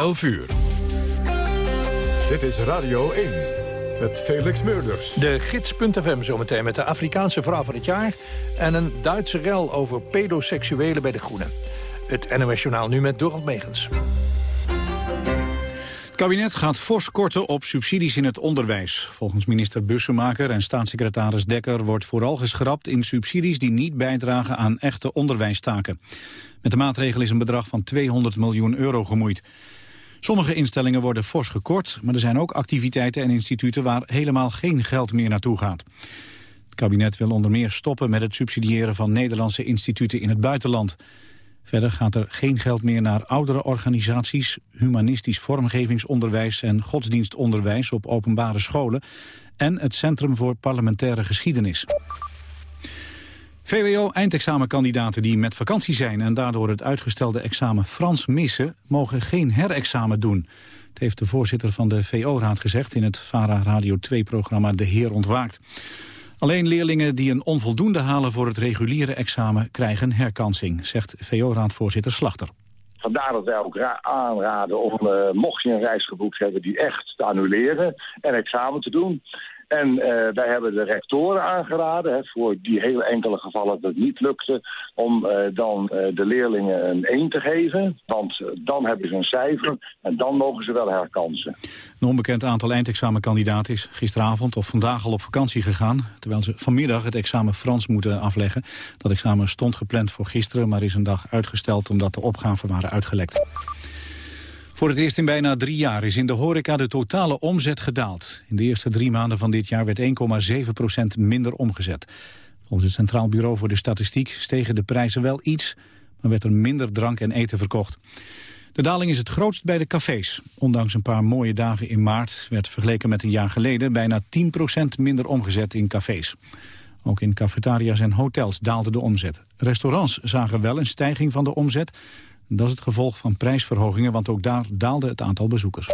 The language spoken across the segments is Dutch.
11 uur. Dit is Radio 1 met Felix Meurders. De gids.fm zometeen met de Afrikaanse vrouw van het jaar... en een Duitse rel over pedoseksuelen bij de Groenen. Het NOS Journaal nu met Dorald Megens. Het kabinet gaat fors korten op subsidies in het onderwijs. Volgens minister Bussemaker en staatssecretaris Dekker wordt vooral geschrapt in subsidies die niet bijdragen aan echte onderwijstaken. Met de maatregel is een bedrag van 200 miljoen euro gemoeid. Sommige instellingen worden fors gekort, maar er zijn ook activiteiten en instituten waar helemaal geen geld meer naartoe gaat. Het kabinet wil onder meer stoppen met het subsidiëren van Nederlandse instituten in het buitenland. Verder gaat er geen geld meer naar oudere organisaties, humanistisch vormgevingsonderwijs en godsdienstonderwijs op openbare scholen en het Centrum voor Parlementaire Geschiedenis. VWO-eindexamenkandidaten die met vakantie zijn en daardoor het uitgestelde examen Frans missen, mogen geen herexamen doen. Dat heeft de voorzitter van de VO-raad gezegd in het VARA Radio 2-programma De Heer Ontwaakt. Alleen leerlingen die een onvoldoende halen voor het reguliere examen krijgen herkansing, zegt VO-raadvoorzitter Slachter. Vandaar dat wij ook aanraden om, uh, mocht je een reis geboekt hebben, die echt te annuleren en examen te doen. En uh, wij hebben de rectoren aangeraden, hè, voor die hele enkele gevallen dat het niet lukte, om uh, dan uh, de leerlingen een 1 te geven. Want dan hebben ze een cijfer en dan mogen ze wel herkansen. Een onbekend aantal eindexamenkandidaten is gisteravond of vandaag al op vakantie gegaan. Terwijl ze vanmiddag het examen Frans moeten afleggen. Dat examen stond gepland voor gisteren, maar is een dag uitgesteld omdat de opgaven waren uitgelekt. Voor het eerst in bijna drie jaar is in de horeca de totale omzet gedaald. In de eerste drie maanden van dit jaar werd 1,7% minder omgezet. Volgens het Centraal Bureau voor de Statistiek stegen de prijzen wel iets... maar werd er minder drank en eten verkocht. De daling is het grootst bij de cafés. Ondanks een paar mooie dagen in maart werd vergeleken met een jaar geleden... bijna 10% minder omgezet in cafés. Ook in cafetaria's en hotels daalde de omzet. Restaurants zagen wel een stijging van de omzet... Dat is het gevolg van prijsverhogingen, want ook daar daalde het aantal bezoekers.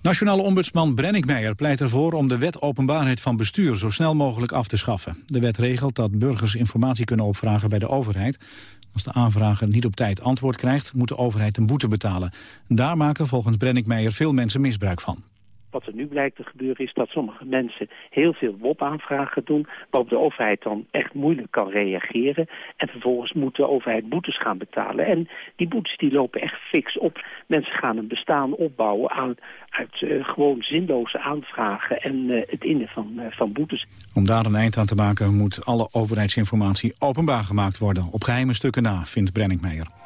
Nationale ombudsman Brennick Meijer pleit ervoor om de wet openbaarheid van bestuur zo snel mogelijk af te schaffen. De wet regelt dat burgers informatie kunnen opvragen bij de overheid. Als de aanvrager niet op tijd antwoord krijgt, moet de overheid een boete betalen. Daar maken volgens Brennick Meijer veel mensen misbruik van. Wat er nu blijkt te gebeuren is dat sommige mensen heel veel WOP-aanvragen doen... waarop de overheid dan echt moeilijk kan reageren. En vervolgens moet de overheid boetes gaan betalen. En die boetes die lopen echt fix op. Mensen gaan een bestaan opbouwen aan, uit uh, gewoon zinloze aanvragen... en uh, het innen van, uh, van boetes. Om daar een eind aan te maken moet alle overheidsinformatie openbaar gemaakt worden. Op geheime stukken na, vindt Brenningmeijer.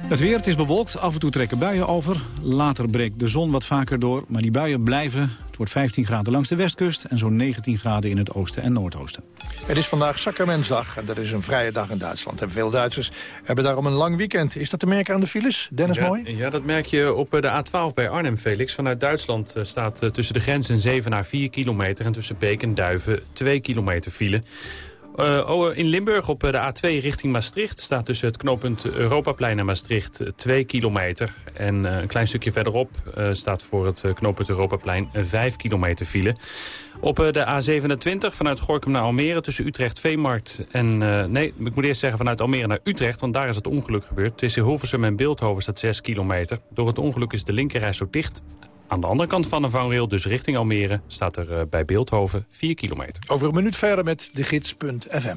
Het weer, het is bewolkt, af en toe trekken buien over. Later breekt de zon wat vaker door, maar die buien blijven. Het wordt 15 graden langs de westkust en zo'n 19 graden in het oosten en noordoosten. Het is vandaag Zakkermensdag en dat is een vrije dag in Duitsland. En veel Duitsers hebben daarom een lang weekend. Is dat te merken aan de files? Dennis ja, Mooi? Ja, dat merk je op de A12 bij Arnhem, Felix. Vanuit Duitsland staat tussen de grenzen 7 naar 4 kilometer... en tussen Beek en Duiven 2 kilometer file. Uh, in Limburg op de A2 richting Maastricht staat tussen het knooppunt Europaplein en Maastricht 2 kilometer. En een klein stukje verderop staat voor het knooppunt Europaplein 5 kilometer file. Op de A27 vanuit Gorkum naar Almere tussen Utrecht, Veemarkt en... nee, ik moet eerst zeggen vanuit Almere naar Utrecht, want daar is het ongeluk gebeurd. Tussen Hilversum en Beeldhoven staat 6 kilometer. Door het ongeluk is de linkerreis ook dicht. Aan de andere kant van de vangrail, dus richting Almere, staat er uh, bij Beeldhoven 4 kilometer. Over een minuut verder met de gids.fm.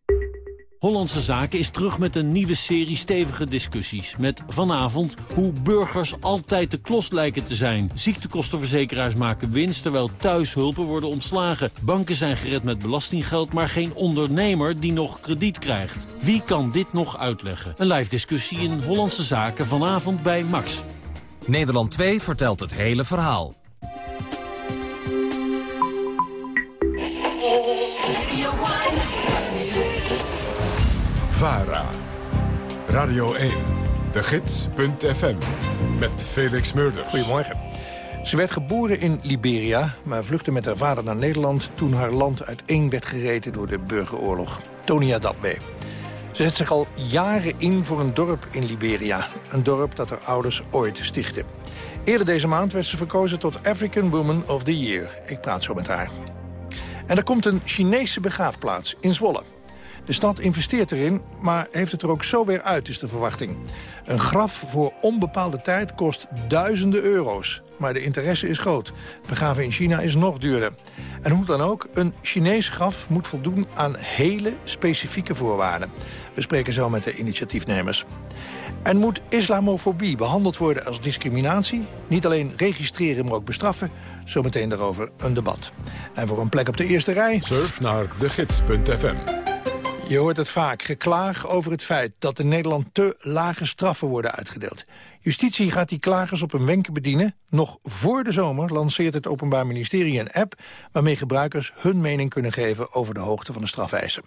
Hollandse Zaken is terug met een nieuwe serie stevige discussies. Met vanavond hoe burgers altijd de klos lijken te zijn. Ziektekostenverzekeraars maken winst terwijl thuishulpen worden ontslagen. Banken zijn gered met belastinggeld, maar geen ondernemer die nog krediet krijgt. Wie kan dit nog uitleggen? Een live discussie in Hollandse Zaken vanavond bij Max. Nederland 2 vertelt het hele verhaal. VARA. Radio 1. De Gids.fm. Met Felix Meurders. Goedemorgen. Ze werd geboren in Liberia, maar vluchtte met haar vader naar Nederland... toen haar land uiteen werd gereten door de burgeroorlog. Tonia Dabbe. Ze zet zich al jaren in voor een dorp in Liberia. Een dorp dat haar ouders ooit stichtten. Eerder deze maand werd ze verkozen tot African Woman of the Year. Ik praat zo met haar. En er komt een Chinese begraafplaats in Zwolle. De stad investeert erin, maar heeft het er ook zo weer uit, is de verwachting. Een graf voor onbepaalde tijd kost duizenden euro's. Maar de interesse is groot. Begraven in China is nog duurder. En hoe dan ook, een Chinees graf moet voldoen aan hele specifieke voorwaarden. We spreken zo met de initiatiefnemers. En moet islamofobie behandeld worden als discriminatie? Niet alleen registreren, maar ook bestraffen? Zometeen daarover een debat. En voor een plek op de eerste rij... Surf naar degids.fm. Je hoort het vaak, geklaag over het feit dat in Nederland te lage straffen worden uitgedeeld. Justitie gaat die klagers op een wenk bedienen. Nog voor de zomer lanceert het Openbaar Ministerie een app... waarmee gebruikers hun mening kunnen geven over de hoogte van de strafeisen.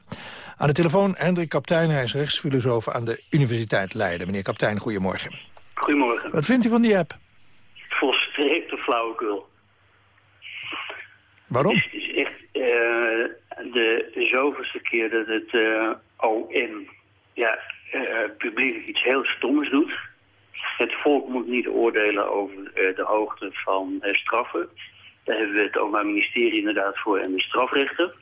Aan de telefoon Hendrik Kaptein, hij is rechtsfilosoof aan de Universiteit Leiden. Meneer Kaptein, goedemorgen. Goedemorgen. Wat vindt u van die app? Volstrekte flauwekul. Waarom? Het is, echt uh, de zoveelste keer dat het uh, OM ja, uh, publiek iets heel stoms doet. Het volk moet niet oordelen over de hoogte van straffen. Daar hebben we het Openbaar Ministerie inderdaad voor en de strafrechter.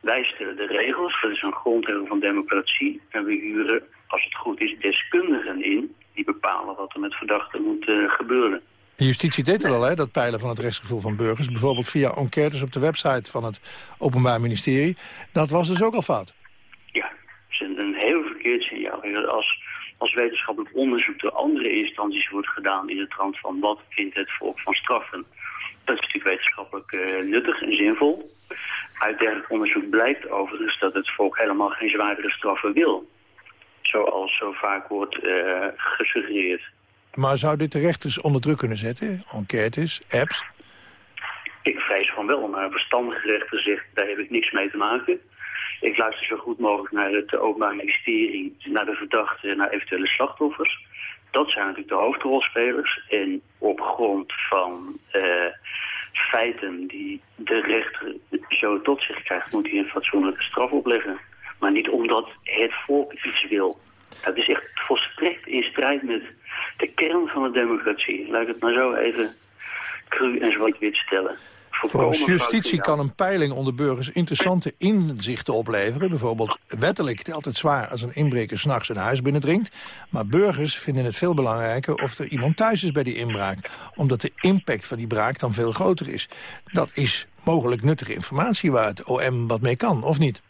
Wij stellen de regels, dat is een grondregel van democratie. En we huren, als het goed is, deskundigen in... die bepalen wat er met verdachten moet gebeuren. De justitie deed het al, hè, dat peilen van het rechtsgevoel van burgers. Bijvoorbeeld via enquêtes op de website van het Openbaar Ministerie. Dat was dus ook al fout. Ja, dat is een, heel verkeerd signaal. Als, als wetenschappelijk onderzoek door andere instanties wordt gedaan... in de trant van wat vindt het volk van straffen... dat is natuurlijk wetenschappelijk uh, nuttig en zinvol... Uit dergelijk onderzoek blijkt overigens dat het volk helemaal geen zwaardere straffen wil. Zoals zo vaak wordt uh, gesuggereerd. Maar zou dit de rechters onder druk kunnen zetten? Enquêtes, apps? Ik vrees van wel, maar een verstandige rechter zegt, daar heb ik niks mee te maken. Ik luister zo goed mogelijk naar het Openbaar Ministerie, naar de verdachten, naar eventuele slachtoffers. Dat zijn natuurlijk de hoofdrolspelers. En op grond van uh, feiten die de rechter zo tot zich krijgt, moet hij een fatsoenlijke straf opleggen. Maar niet omdat het volk iets wil. Het is echt volstrekt in strijd met de kern van de democratie. Laat ik het maar zo even cru en zwart-wit stellen. Volgens justitie kan een peiling onder burgers interessante inzichten opleveren. Bijvoorbeeld wettelijk telt het zwaar als een inbreker s'nachts een huis binnendringt. Maar burgers vinden het veel belangrijker of er iemand thuis is bij die inbraak. Omdat de impact van die braak dan veel groter is. Dat is mogelijk nuttige informatie waar het OM wat mee kan, of niet?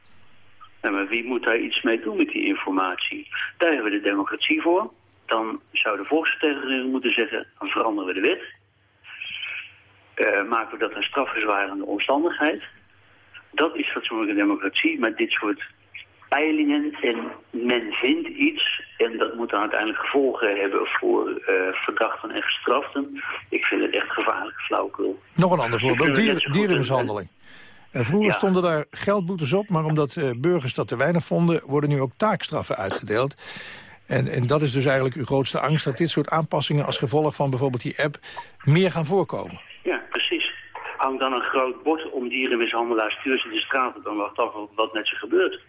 Ja, maar wie moet daar iets mee doen met die informatie? Daar hebben we de democratie voor. Dan zou de volksvertegenwoordiger moeten zeggen, dan veranderen we de wet uh, maken we dat een strafgezwarende omstandigheid. Dat is fatsoenlijke democratie, maar dit soort peilingen en men vindt iets en dat moet dan uiteindelijk gevolgen hebben voor uh, verdachten en gestraften. Ik vind het echt gevaarlijk flauwkul. Nog een ander voorbeeld, Dier, dierenmishandeling. En vroeger ja. stonden daar geldboetes op, maar omdat uh, burgers dat te weinig vonden... worden nu ook taakstraffen uitgedeeld. En, en dat is dus eigenlijk uw grootste angst... dat dit soort aanpassingen als gevolg van bijvoorbeeld die app... meer gaan voorkomen. Ja, precies. Hang dan een groot bord om dierenmishandelaars, stuur ze de straat dan wacht af wat met ze gebeurt.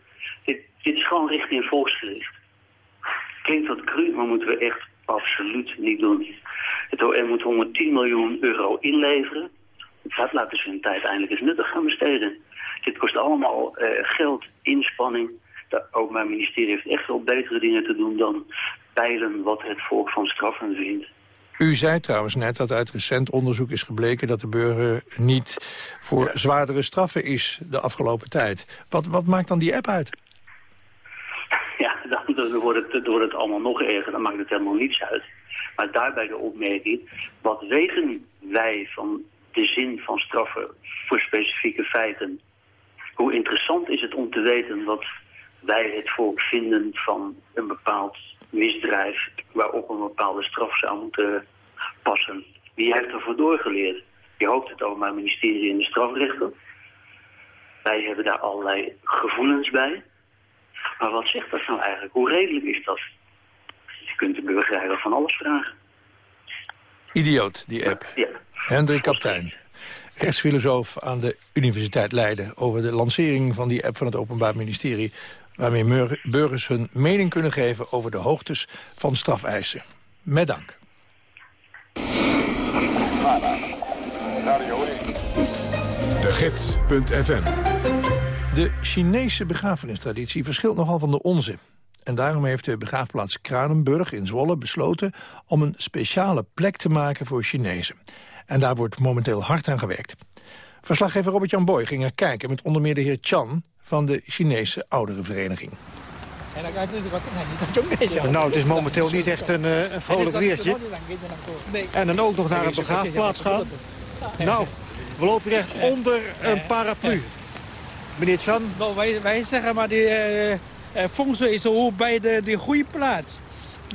Dit, dit is gewoon richting volksgericht. Klinkt wat cru, maar moeten we echt absoluut niet doen. Het OM moet 110 miljoen euro inleveren. Dat laten ze hun tijd eindelijk eens nuttig gaan besteden. Dit kost allemaal uh, geld, inspanning. De Openbaar Ministerie heeft echt wel betere dingen te doen dan peilen wat het volk van straffen vindt. U zei trouwens net dat uit recent onderzoek is gebleken... dat de burger niet voor ja. zwaardere straffen is de afgelopen tijd. Wat, wat maakt dan die app uit? Ja, dan, dan, wordt het, wordt het allemaal nog erger. Dan maakt het helemaal niets uit. Maar daarbij de opmerking... wat weten wij van de zin van straffen voor specifieke feiten? Hoe interessant is het om te weten wat wij het volk vinden van een bepaald misdrijf waarop een bepaalde straf zou moeten passen. Wie heeft ervoor doorgeleerd? Je hoopt het Openbaar Ministerie in de strafrechter. Wij hebben daar allerlei gevoelens bij. Maar wat zegt dat nou eigenlijk? Hoe redelijk is dat? Je kunt de burger eigenlijk van alles vragen. Idioot, die app. Ja. Hendrik Kaptein, rechtsfilosoof aan de Universiteit Leiden... over de lancering van die app van het Openbaar Ministerie... waarmee burgers hun mening kunnen geven over de hoogtes van strafeisen. Met dank. De Gids.fm De Chinese begrafenistraditie verschilt nogal van de onze. En daarom heeft de begraafplaats Kranenburg in Zwolle besloten... om een speciale plek te maken voor Chinezen. En daar wordt momenteel hard aan gewerkt. Verslaggever Robert-Jan Boy ging er kijken met onder meer de heer Chan... van de Chinese ouderenvereniging. Nou, het is momenteel niet echt een, eh, een vrolijk weertje. En dan ook nog naar een begraafplaats gaan. Nou, we lopen hier echt onder een paraplu. Meneer Chan, Nou, wij, wij zeggen maar, die eh eh, shui is hoort bij de, de goede plaats.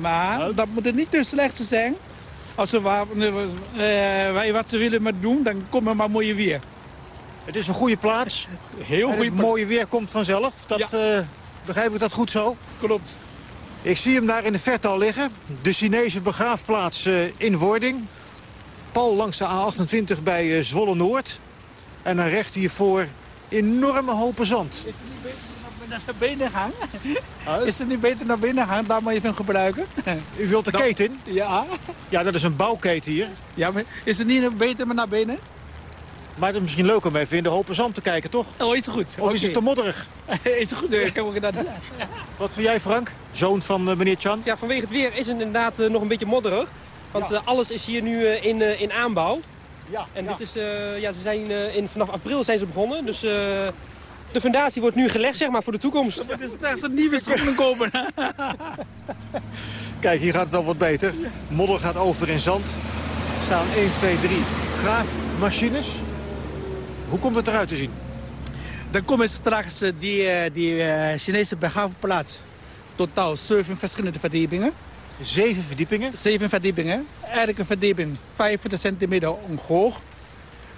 Maar dat moet het niet te slecht zijn. Als eh, wij wat ze willen maar doen, dan komt er maar mooie weer. Het is een goede plaats. Heel En goede het mooie weer komt vanzelf. Dat, eh, begrijp ik dat goed zo? Klopt. Ik zie hem daar in de verte al liggen. De Chinese begraafplaats eh, in Wording. Pal langs de A28 bij eh, Zwolle-Noord. En dan recht hiervoor enorme hopen zand. Is het niet beter naar binnen gaan? Is het niet beter naar binnen gaan, daar maar even gebruiken? U wilt de Dan- keten? Ja. Ja, dat is een bouwketen hier. ja maar is het niet beter maar naar binnen? Maar het is misschien leuk om even in de hopen zand te kijken, toch? Oh, is het goed? Of is het te modderig? is het goed? eh, Kan ik dat... Wat vind jij, Frank? Zoon van eh, meneer Chan? Ja, vanwege het weer is het inderdaad eh, nog een beetje modderig. Want eh, alles is hier nu in, in aanbouw. Ja, En dit is, eh, ja, ze zijn, eh, in, vanaf april zijn ze begonnen. Dus eh, de fundatie wordt nu gelegd zeg maar, voor de toekomst. Het is straks een nieuwe schoenen komen. Kijk, hier gaat het al wat beter. Modder gaat over in zand. Er staan 1, 2, 3 graafmachines. Hoe komt het eruit te zien? Dan komen straks eh, die, eh, die eh, Chinese begraafplaats. Totaal zeven verschillende verdiepingen. Zeven verdiepingen? Zeven verdiepingen. Elke verdieping 50 centimeter omhoog.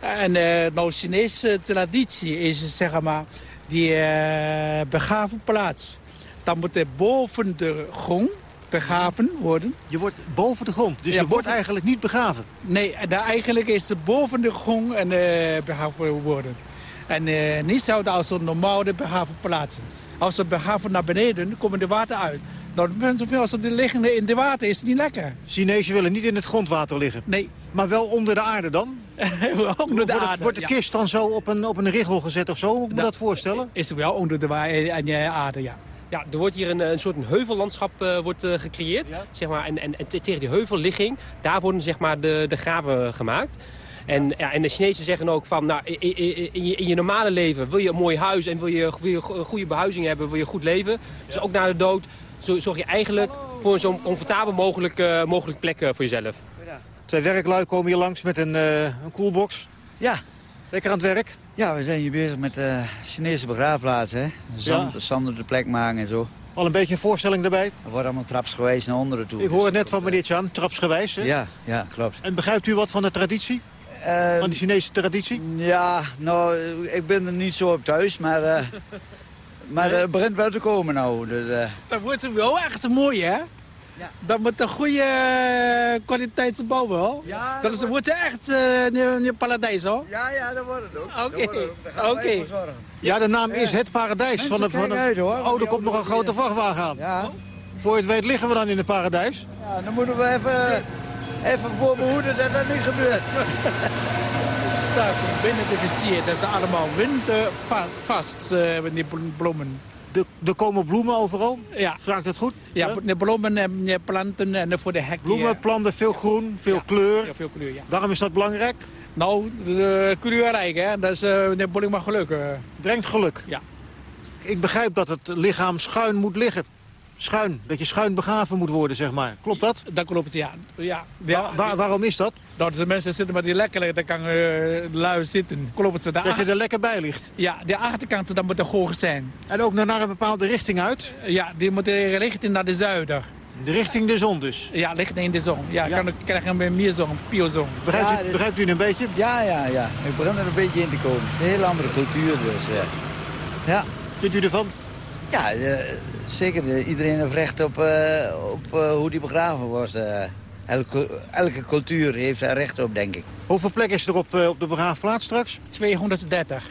En eh nou, Chinese traditie is zeg maar die eh begraafplaats. Dan moet er boven de grond begraven worden. Je wordt boven de grond, dus Ja, je wordt boven- eigenlijk niet begraven. Nee, en daar eigenlijk is het boven de grond en, eh begraven worden. En eh, niet zouden als een normale begraafplaats. Als ze begraven naar beneden, komen de water uit. Dan als ze liggen in de water, is het niet lekker. Chinezen willen niet in het grondwater liggen. Nee. Maar wel onder de aarde dan? Onder de aarde, wordt de ja. kist dan zo op een, op een richel gezet of zo? Hoe moet ik me Dat- dat voorstellen? Is het wel onder de wa- en je aarde, ja. Ja, er wordt hier een, een soort een heuvellandschap eh, wordt, eh, gecreëerd. Zeg maar, en, en, en te- tegen die heuvelligging, daar worden zeg maar, de, de graven gemaakt. En, ja, en de Chinezen zeggen ook van, nou, in, je, in je normale leven wil je een mooi huis en wil je, wil je go- goede behuizing hebben, wil je goed leven. Dus ook na de dood zo- zorg je eigenlijk voor zo'n comfortabel mogelijk, eh, mogelijk plek voor jezelf. Twee werklui komen hier langs met een, eh een koelbox. Ja. Lekker aan het werk. Ja, we zijn hier bezig met de Chinese begraafplaats, hè. Zand, zand op de plek maken en zo. Al een beetje een voorstelling daarbij. Er wordt allemaal trapsgewijs naar onderen toe. Ik hoor het net van meneer Chan, trapsgewijs. Hè? Ja, ja, klopt. En begrijpt u wat van de traditie? van de Chinese traditie? Ja, nou, ik ben er niet zo op thuis, maar... eh, maar het begint wel te komen nou. Dus, eh, Dan wordt het wel echt mooi, hè? Dan moet een goede eh, kwaliteitsbouw wel. Ja, dan is, wordt het echt eh, een, paradijs, hoor. Ja, ja, dat wordt het ook. Oké, oké. Ja, de naam is het paradijs. Van de, van de, kijken uit, hoor. Oh, er komt nog een grote vrachtwagen aan. Ja. Voor je het weet liggen we dan in het paradijs. Ja, dan moeten we even, even voor behoeden dat dat niet gebeurt. staat ze binnen de versier. Dat is allemaal wintervast, eh die bloemen. Er, er komen bloemen overal? Ja. Vraag dat goed? Ja, de bloemen en eh, planten en voor de hek. Bloemen, planten, veel groen, veel kleur. Ja, veel kleur, ja. Waarom is dat belangrijk? Nou, de kleurrijk, hè. Dat is uh, de bedoeling maar geluk. eh. Brengt geluk? Ja. Ik begrijp dat het lichaam schuin moet liggen. Schuin, dat je schuin begraven moet worden, zeg maar. Klopt dat? Dat klopt, ja. ja. Waar- waar- waarom is dat? Nou, de mensen zitten maar die lekker, dan kan uh, lui zitten. Klopt ze. Dat je er lekker bij ligt? Ja, de achterkant, dat moet er hoog zijn. En ook naar, naar een bepaalde richting uit? Ja, die moet richting naar de zuiden. De richting de zon dus? Ja, richting in de zon. Ja, ja. kan krijgen meer zon, veel zon. Begrijpt, Ja, u, begrijpt u een beetje? Ja, ja, ja. Ik begin er een beetje in te komen. Een hele andere cultuur dus, ja. Ja. Vindt u ervan? Ja, eh, zeker. eh, iedereen heeft recht op, eh, op eh, hoe die begraven was. eh. elke, elke cultuur heeft daar recht op, denk ik. Hoeveel plek is er op, eh, op de begraafplaats straks? 230.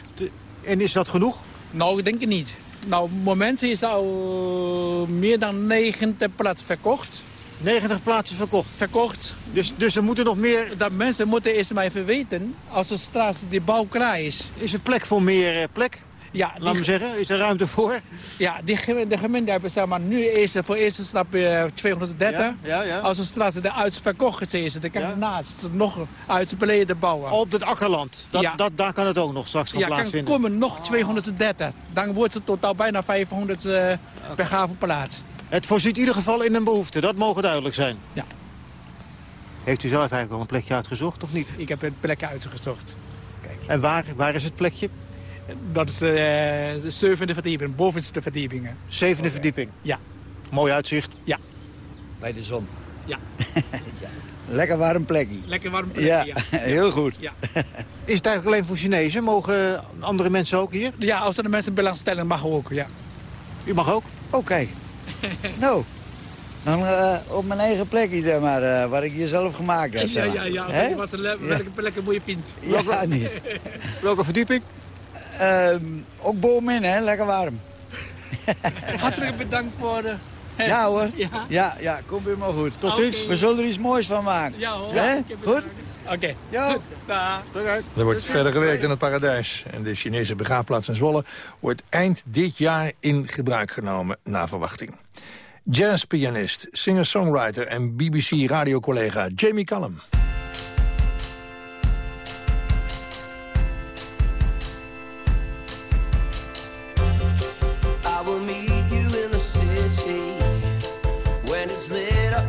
En is dat genoeg? Nou, ik denk het niet. Nou, op het moment is al meer dan 90 plaatsen verkocht. 90 plaatsen verkocht? Verkocht. Dus, dus er moeten nog meer... Dat mensen moeten eerst maar even weten, als de straat die bouw klaar is. Is er plek voor meer eh, plek? Ja, Laat me zeggen, is er ruimte voor? Ja, die, de gemeente hebben zeg maar, nu is er voor eerste stap eh, 230. Ja, ja, ja. Als de straat eruit verkocht is, dan kan naast nog uit beneden bouwen. Op het akkerland, dat, Ja. dat, daar kan het ook nog straks gaan ja, kan plaatsvinden. komen nog 230. Dan wordt het totaal bijna 500 eh per gravenplaats. Het voorziet in ieder geval in een behoefte, dat mogen duidelijk zijn. Ja. Heeft u zelf eigenlijk al een plekje uitgezocht of niet? Ik heb een plek uitgezocht. En waar, waar is het plekje? Dat is eh, de zevende verdieping, bovenste verdiepingen. Zevende verdieping. Ja. Mooi uitzicht. Ja. Bij de zon. Ja. Lekker warm plekje. Lekker warm plekje, Ja, ja. heel goed. Ja. Is het eigenlijk alleen voor Chinezen? Mogen andere mensen ook hier? Ja, als er de mensen belangstelling mag ook, ja. U mag ook? Oké. nou, dan eh, op mijn eigen plekje, zeg maar, eh, waar ik jezelf gemaakt heb. Ja, zeg ja, maar. ja. Als je wat een le- welke plek een mooie vindt. Ja, nee. Welke verdieping? Ehm, ook bovenin, hè? Lekker warm. Hartelijk bedankt voor... de. Ja hoor. Ja. Ja, ja, komt helemaal goed. Tot ziens. We zullen er iets moois van maken. Ja hoor. Goed? Oké. Dag. Er wordt verder gewerkt in het paradijs. En de Chinese begraafplaats in Zwolle wordt eind dit jaar in gebruik genomen, naar verwachting. Jazzpianist, singer-songwriter en BBC-radiocollega Jamie Cullum.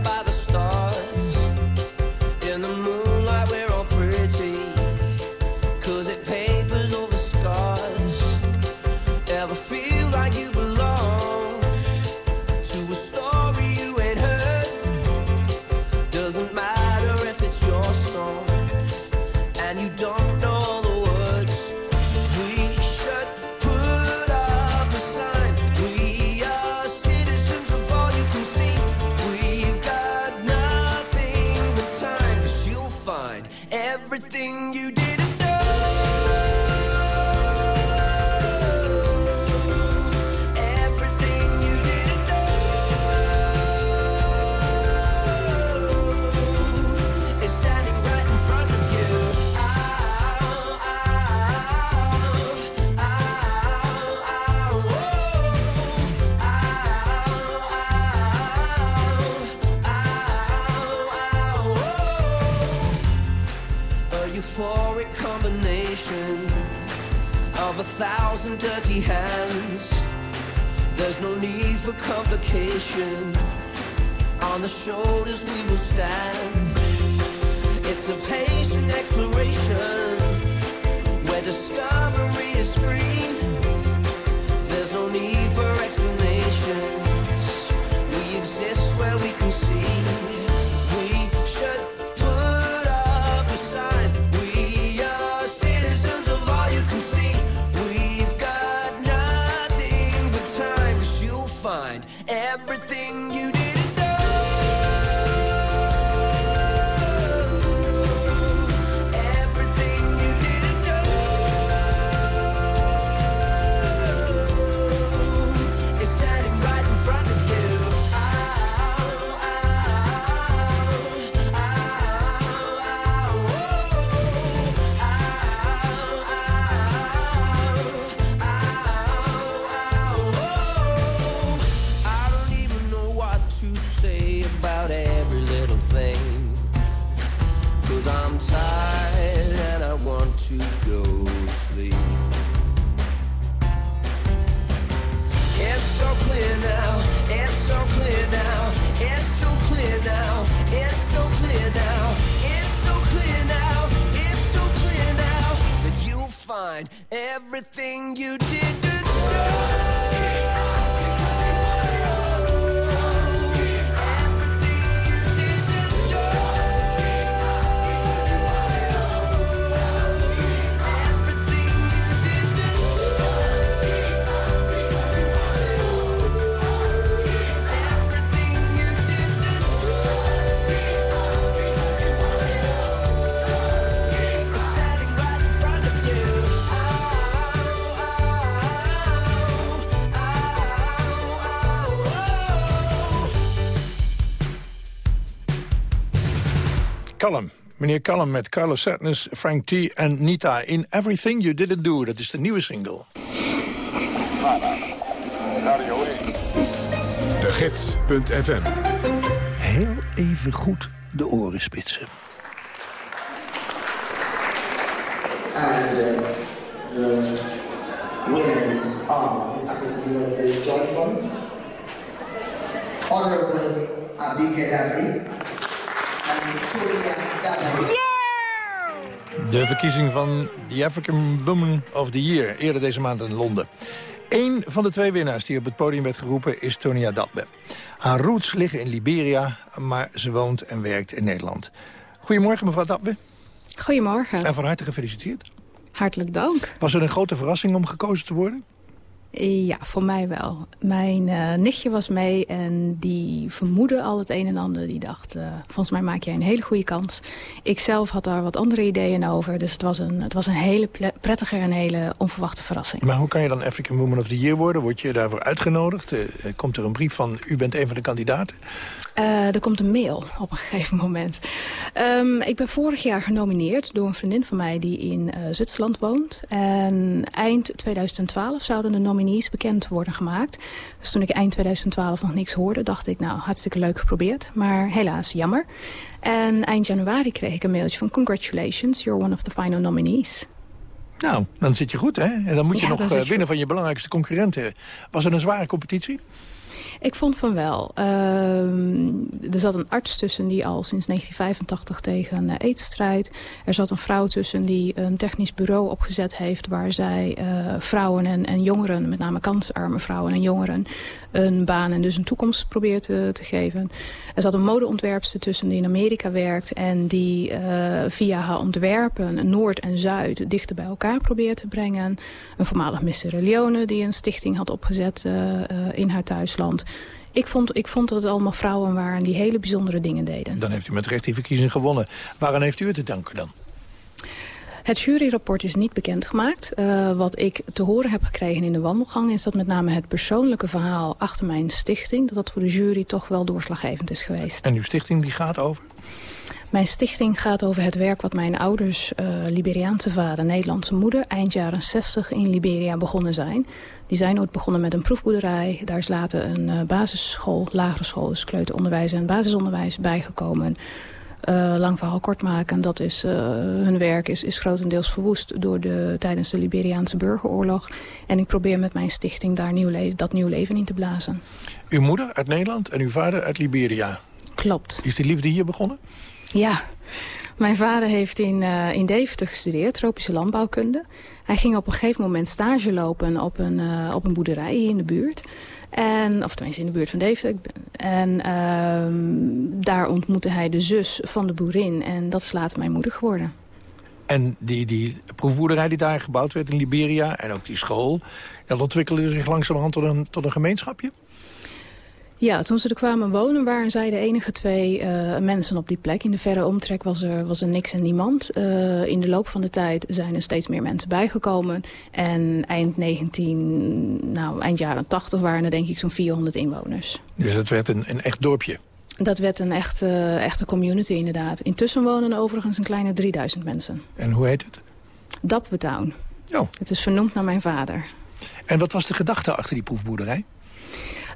By the stars. Complication. On the shoulders we will stand. Meneer Callum met Carlos Sadness, Frank T. en Nita in Everything You Didn't Do. Dat is de nieuwe single. De Gids.fm Heel even goed de oren spitsen. And uh, the winners are, this happens to be one of the judge ones, Honorable Victoria Dabri. De verkiezing van The African Woman of the Year, eerder deze maand in Londen. Eén van de twee winnaars die op het podium werd geroepen is Tonia Dabbe. Haar roots liggen in Liberia, maar ze woont en werkt in Nederland. Goedemorgen mevrouw Dabbe Goedemorgen. en van harte gefeliciteerd. Hartelijk dank. Was het een grote verrassing om gekozen te worden? Ja, voor mij wel. Mijn eh, nichtje was mee en die vermoedde al het een en ander. Die dacht, eh, volgens mij maak jij een hele goede kans. Ik zelf had daar wat andere ideeën over. Dus het was een, het was een hele prettige en hele onverwachte verrassing. Maar hoe kan je dan African Woman of the Year worden? Word je daarvoor uitgenodigd? Eh, komt er een brief van, u bent een van de kandidaten? Er komt een mail op een gegeven moment. Ehm, ik ben vorig jaar genomineerd door een vriendin van mij die in Zwitserland woont. En eind 2012 zouden de nominees bekend worden gemaakt. Dus toen ik eind 2012 nog niks hoorde, dacht ik, nou, hartstikke leuk geprobeerd. Maar helaas, jammer. En eind januari kreeg ik een mailtje van congratulations, you're one of the final nominees. Nou, dan zit je goed, hè? En dan moet je Ja, nog eh, winnen van je belangrijkste concurrenten. Was het een zware competitie? Ik vond van wel. Ehm, er zat een arts tussen die al sinds 1985 tegen uh, aids strijdt. Er zat een vrouw tussen die een technisch bureau opgezet heeft... waar zij eh, vrouwen en, en jongeren, met name kansarme vrouwen en jongeren... een baan en dus een toekomst probeert te, geven. Er zat een modeontwerpster tussen die in Amerika werkt... en die eh, via haar ontwerpen Noord en Zuid dichter bij elkaar probeert te brengen. Een voormalig Sierra Leone die een stichting had opgezet eh, eh, in haar thuisland... Ik vond, ik vond dat het allemaal vrouwen waren die hele bijzondere dingen deden. Dan heeft u met recht die verkiezing gewonnen. Waaraan heeft u het te danken dan? Het juryrapport is niet bekendgemaakt. Uh, wat ik te horen heb gekregen in de wandelgang... is dat met name het persoonlijke verhaal achter mijn stichting... dat dat voor de jury toch wel doorslaggevend is geweest. En uw stichting die gaat over? Mijn stichting gaat over het werk wat mijn ouders, uh, Liberiaanse vader, Nederlandse moeder... eind jaren 60 in Liberia begonnen zijn. Die zijn ooit begonnen met een proefboerderij. Daar is later een uh, basisschool, lagere school, dus kleuteronderwijs en basisonderwijs bijgekomen... Uh, lang verhaal kort maken, dat is, uh, hun werk is, is grotendeels verwoest door de, tijdens de Liberiaanse burgeroorlog. En ik probeer met mijn stichting daar nieuw dat nieuw leven in te blazen. Uw moeder uit Nederland en uw vader uit Liberia? Klopt. Is die liefde hier begonnen? Ja. Mijn vader heeft in, uh, in Deventer gestudeerd, tropische landbouwkunde. Hij ging op een gegeven moment stage lopen op een, op een boerderij hier in de buurt. En, of tenminste in de buurt van Deventer. En uh, daar ontmoette hij de zus van de boerin. En dat is later mijn moeder geworden. En die, die proefboerderij die daar gebouwd werd in Liberia... en ook die school, dat ontwikkelde zich langzamerhand tot een, tot een gemeenschapje? Ja, toen ze er kwamen wonen waren zij de enige twee uh, mensen op die plek. In de verre omtrek was er, was er niks en niemand. Uh, in de loop van de tijd zijn er steeds meer mensen bijgekomen. En eind 19, nou, eind jaren 80 waren er denk ik zo'n 400 inwoners. Dus het werd een, een echt dorpje? Dat werd een echte, echte community inderdaad. Intussen wonen er overigens een kleine 3000 mensen. En hoe heet het? Dapwe Town. Oh. Het is vernoemd naar mijn vader. En wat was de gedachte achter die proefboerderij?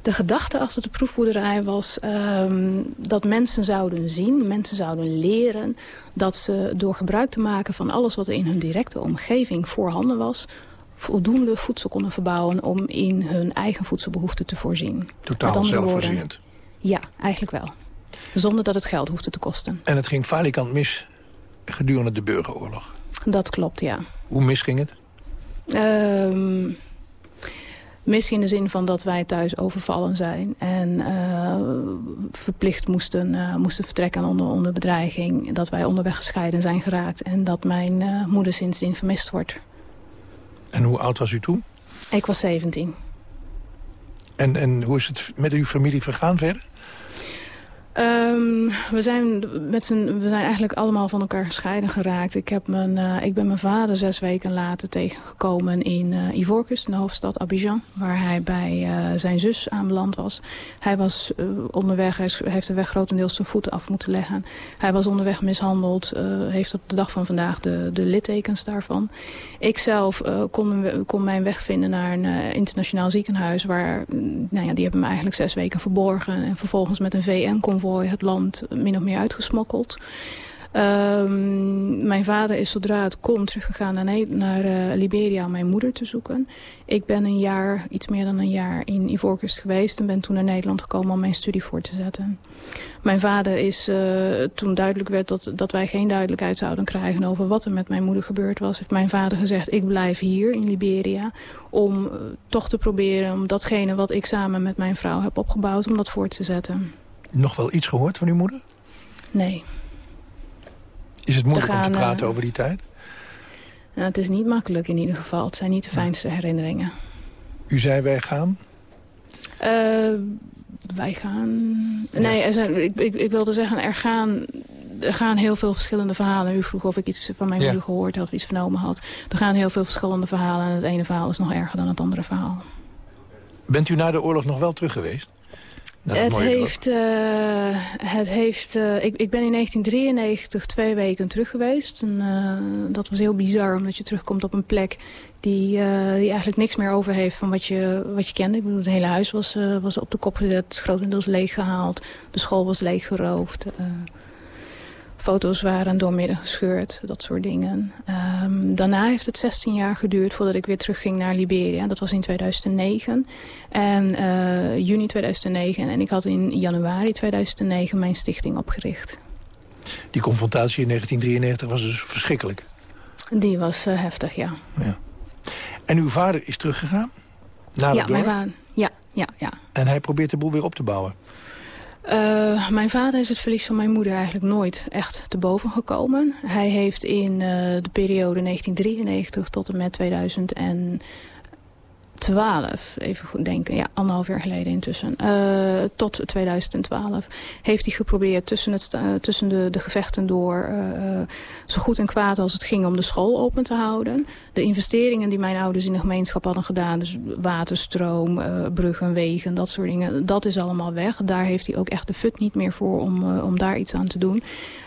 De gedachte achter de proefboerderij was um, dat mensen zouden zien, mensen zouden leren... dat ze door gebruik te maken van alles wat er in hun directe omgeving voorhanden was... voldoende voedsel konden verbouwen om in hun eigen voedselbehoeften te voorzien. Totaal zelfvoorzienend? Ja, eigenlijk wel. Zonder dat het geld hoefde te kosten. En het ging falikant mis gedurende de burgeroorlog? Dat klopt, ja. Hoe mis ging het? Um, Mis in de zin van dat wij thuis overvallen zijn. En uh, verplicht moesten, uh, moesten vertrekken onder, onder bedreiging. Dat wij onderweg gescheiden zijn geraakt. En dat mijn uh, moeder sindsdien vermist wordt. En hoe oud was u toen? Ik was 17. En, en hoe is het met uw familie vergaan verder? Ehm, we, zijn met we zijn eigenlijk allemaal van elkaar gescheiden geraakt. Ik, heb mijn, eh, ik ben mijn vader zes weken later tegengekomen in Ivoorkust, in de hoofdstad Abidjan. Waar hij bij eh, zijn zus aanbeland was. Hij was onderweg, hij heeft de weg grotendeels zijn voeten af moeten leggen. Hij was onderweg mishandeld, heeft op de dag van vandaag de, de littekens daarvan. Ik zelf kon, kon mijn weg vinden naar een internationaal ziekenhuis... waar, mm, nou ja, die hebben me eigenlijk zes weken verborgen... en vervolgens met een VN-convoy het land min of meer uitgesmokkeld. Ehm, mijn vader is zodra het kon teruggegaan naar, naar eh, Liberia om mijn moeder te zoeken. Ik ben een jaar, iets meer dan een jaar in Ivoorkust geweest... en ben toen naar Nederland gekomen om mijn studie voor te zetten. Mijn vader is, eh, toen duidelijk werd dat, dat wij geen duidelijkheid zouden krijgen... over wat er met mijn moeder gebeurd was... heeft mijn vader gezegd, ik blijf hier in Liberia... om eh, toch te proberen om datgene wat ik samen met mijn vrouw heb opgebouwd... om dat voor te zetten. Nog wel iets gehoord van uw moeder? Nee. Is het moeilijk om te praten eh, over die tijd? Nou, het is niet makkelijk in ieder geval. Het zijn niet de fijnste herinneringen. U zei wij gaan. Eh, wij gaan... Nee, er zijn, ik, ik, ik wilde zeggen, er gaan, er gaan heel veel verschillende verhalen. U vroeg of ik iets van mijn Ja. moeder gehoord had of iets vernomen had. Er gaan heel veel verschillende verhalen en het ene verhaal is nog erger dan het andere verhaal. Bent u na de oorlog nog wel terug geweest? Naar dat Het heeft, eh, het heeft, eh, ik, ik ben in 1993 twee weken terug geweest. En, eh, dat was heel bizar, omdat je terugkomt op een plek die, eh, die eigenlijk niks meer over heeft van wat je, wat je kende. Ik bedoel, het hele huis was, eh, was op de kop gezet, grotendeels leeggehaald. De school was leeggeroofd. Foto's waren doormidden gescheurd, dat soort dingen. Ehm, daarna heeft het 16 jaar geduurd voordat ik weer terugging naar Liberia. Dat was in 2009. En eh, juni 2009. En ik had in januari 2009 mijn stichting opgericht. Die confrontatie in 1993 was dus verschrikkelijk. Die was eh, heftig, ja. En uw vader is teruggegaan? Naar ja, mijn vader. Ja, ja, ja. En hij probeert de boel weer op te bouwen. Eh, mijn vader is het verlies van mijn moeder eigenlijk nooit echt te boven gekomen. Hij heeft in eh, de periode 1993 tot en met 2012, even goed denken, ja, anderhalf jaar geleden intussen, eh, tot 2012, heeft hij geprobeerd tussen, het, tussen de, de gevechten door eh, eh, zo goed en kwaad als het ging om de school open te houden. De investeringen die mijn ouders in de gemeenschap hadden gedaan, dus waterstroom, bruggen, wegen, dat soort dingen, dat is allemaal weg. Daar heeft hij ook echt de fut niet meer voor om, om daar iets aan te doen.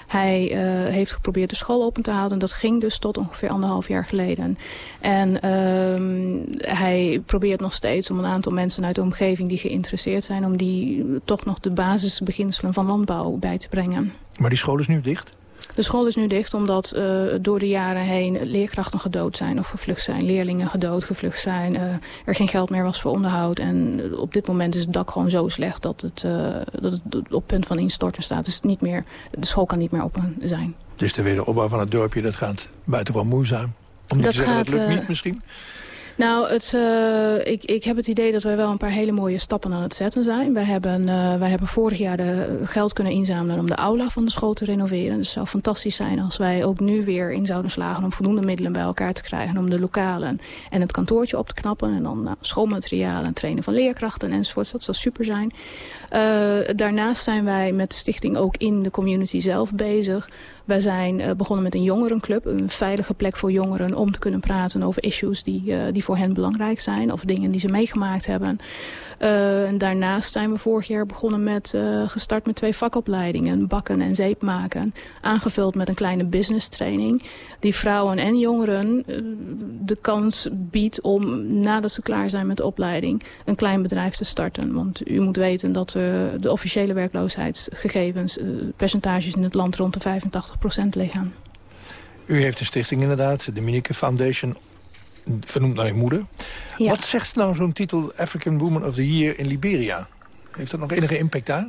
Hij eh, heeft geprobeerd de school open te houden. Dat ging dus tot ongeveer anderhalf jaar geleden. En ehm, hij probeert nog steeds om een aantal mensen uit de omgeving die geïnteresseerd zijn... om die toch nog de basisbeginselen van landbouw bij te brengen. Maar die school is nu dicht? De school is nu dicht omdat eh, door de jaren heen leerkrachten gedood zijn of gevlucht zijn. Leerlingen gedood, gevlucht zijn. eh, er geen geld meer was voor onderhoud. En op dit moment is het dak gewoon zo slecht dat het, eh, dat het op punt van instorten staat. Dus niet meer, de school kan niet meer open zijn. Dus de wederopbouw van het dorpje, dat gaat buitengewoon moeizaam. Om niet Dat te zeggen, dat gaat, lukt eh, niet misschien? Nou, het, eh, ik, ik heb het idee dat wij wel een paar hele mooie stappen aan het zetten zijn. Wij hebben, eh, wij hebben vorig jaar de geld kunnen inzamelen om de aula van de school te renoveren. Dus het zou fantastisch zijn als wij ook nu weer in zouden slagen om voldoende middelen bij elkaar te krijgen om de lokalen en het kantoortje op te knappen. En dan schoolmaterialen en trainen van leerkrachten enzovoort. Dat zou super zijn. Eh, daarnaast zijn wij met stichting ook in de community zelf bezig. Wij zijn eh, begonnen met een jongerenclub. Een veilige plek voor jongeren om te kunnen praten over issues die, eh, die voor hen belangrijk zijn. Of dingen die ze meegemaakt hebben. En daarnaast zijn we vorig jaar begonnen met, gestart met twee vakopleidingen. Bakken en zeep maken. Aangevuld met een kleine business training. Die vrouwen en jongeren de kans biedt om nadat ze klaar zijn met de opleiding een klein bedrijf te starten. Want u moet weten dat de officiële werkloosheidsgegevens, eh, percentages in het land rond de 85% liggen. U heeft een stichting inderdaad, de Minique Foundation, vernoemd naar uw moeder. Ja. Wat zegt nou zo'n titel African Woman of the Year in Liberia? Heeft dat nog enige impact daar?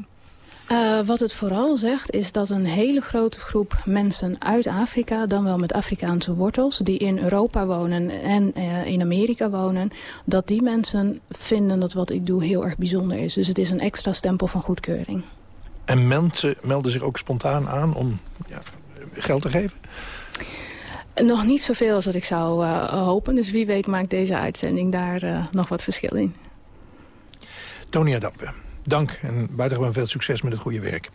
Eh, wat het vooral zegt is dat een hele grote groep mensen uit Afrika... dan wel met Afrikaanse wortels, die in Europa wonen en eh, in Amerika wonen... dat die mensen vinden dat wat ik doe heel erg bijzonder is. Dus het is een extra stempel van goedkeuring. En mensen melden zich ook spontaan aan om ja, geld te geven? Nog niet zoveel als dat ik zou eh, hopen. Dus wie weet maakt deze uitzending daar nog wat verschil in. Tonia Dappe, dank en buitengewoon veel succes met het goede werk.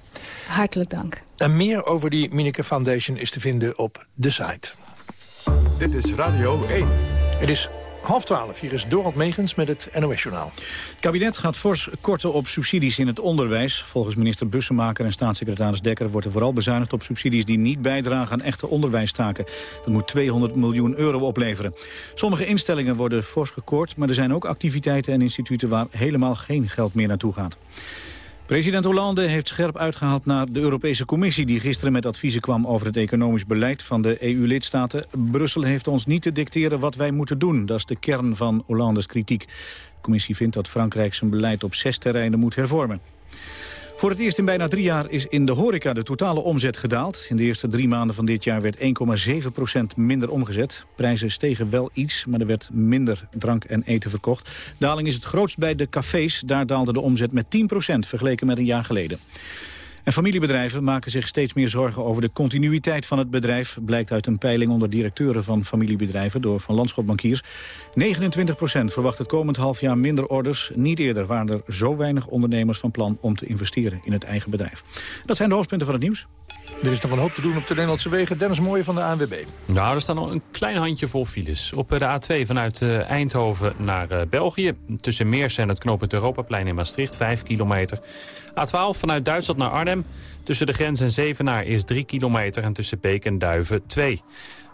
Hartelijk dank. En meer over die Mineke Foundation is te vinden op de site. Dit is Radio 1. Het is half twaalf. Hier is Dorald Megens met het NOS-journaal. Het kabinet gaat fors korten op subsidies in het onderwijs. Volgens minister Bussemaker en staatssecretaris Dekker... wordt er vooral bezuinigd op subsidies die niet bijdragen aan echte onderwijstaken. Dat moet 200 miljoen euro opleveren. Sommige instellingen worden fors gekort... maar er zijn ook activiteiten en instituten waar helemaal geen geld meer naartoe gaat. President Hollande heeft scherp uitgehaald naar de Europese Commissie... die gisteren met adviezen kwam over het economisch beleid van de EU-lidstaten. Brussel heeft ons niet te dicteren wat wij moeten doen. Dat is de kern van Hollandes kritiek. De commissie vindt dat Frankrijk zijn beleid op zes terreinen moet hervormen. Voor het eerst in bijna drie jaar is in de horeca de totale omzet gedaald. In de eerste drie maanden van dit jaar werd 1,7% minder omgezet. Prijzen stegen wel iets, maar er werd minder drank en eten verkocht. Daling is het grootst bij de cafés. Daar daalde de omzet met 10% vergeleken met een jaar geleden. En familiebedrijven maken zich steeds meer zorgen over de continuïteit van het bedrijf. Blijkt uit een peiling onder directeuren van familiebedrijven door Van Landschot Bankiers. 29% verwacht het komend half jaar minder orders. Niet eerder waren er zo weinig ondernemers van plan om te investeren in het eigen bedrijf. Dat zijn de hoofdpunten van het nieuws. Er is nog een hoop te doen op de Nederlandse wegen. Dennis Mooij van de ANWB. Nou, er staan nog een klein handje vol files. Op de A2 vanuit eh, Eindhoven naar eh, België. Tussen Meers en het knooppunt Europaplein in Maastricht, 5 kilometer. A12 vanuit Duitsland naar Arnhem. Tussen de grens en Zevenaar is 3 kilometer en tussen Beek en Duiven 2.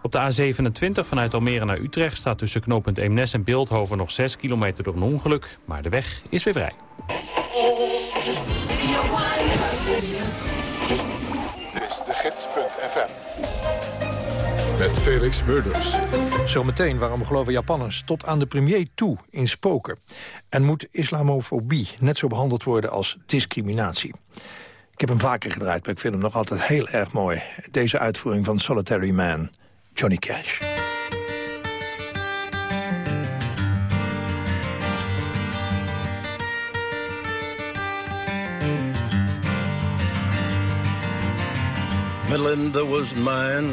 Op de A27 vanuit Almere naar Utrecht staat tussen knooppunt Eemnes en Beeldhoven nog 6 kilometer door een ongeluk. Maar de weg is weer vrij. Dit is de gids.fm. Met Felix Murders. Zometeen waarom geloven Japanners tot aan de premier toe in spoken. En moet islamofobie net zo behandeld worden als discriminatie. Ik heb hem vaker gedraaid, maar ik vind hem nog altijd heel erg mooi. Deze uitvoering van Solitary Man, Johnny Cash. Melinda was mine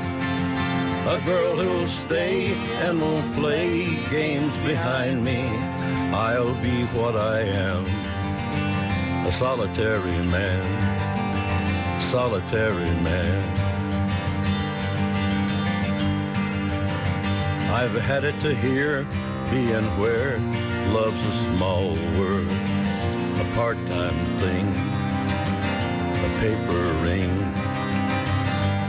a girl who'll stay and won't play games behind me. I'll be what I am, a solitary man, solitary man. I've had it to hear, being where love's a small word, a part-time thing, a paper ring.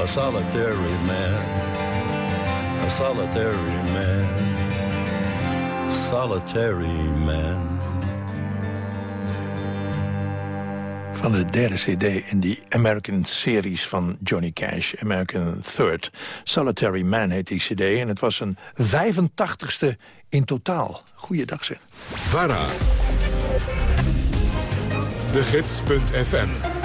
A solitary man, a solitary man, solitary man. van de derde cd in die American series van Johnny Cash, American Third. Solitary Man heet die cd en het was een 85ste in totaal. Goeiedag zeg. VARA. De Gids.fm.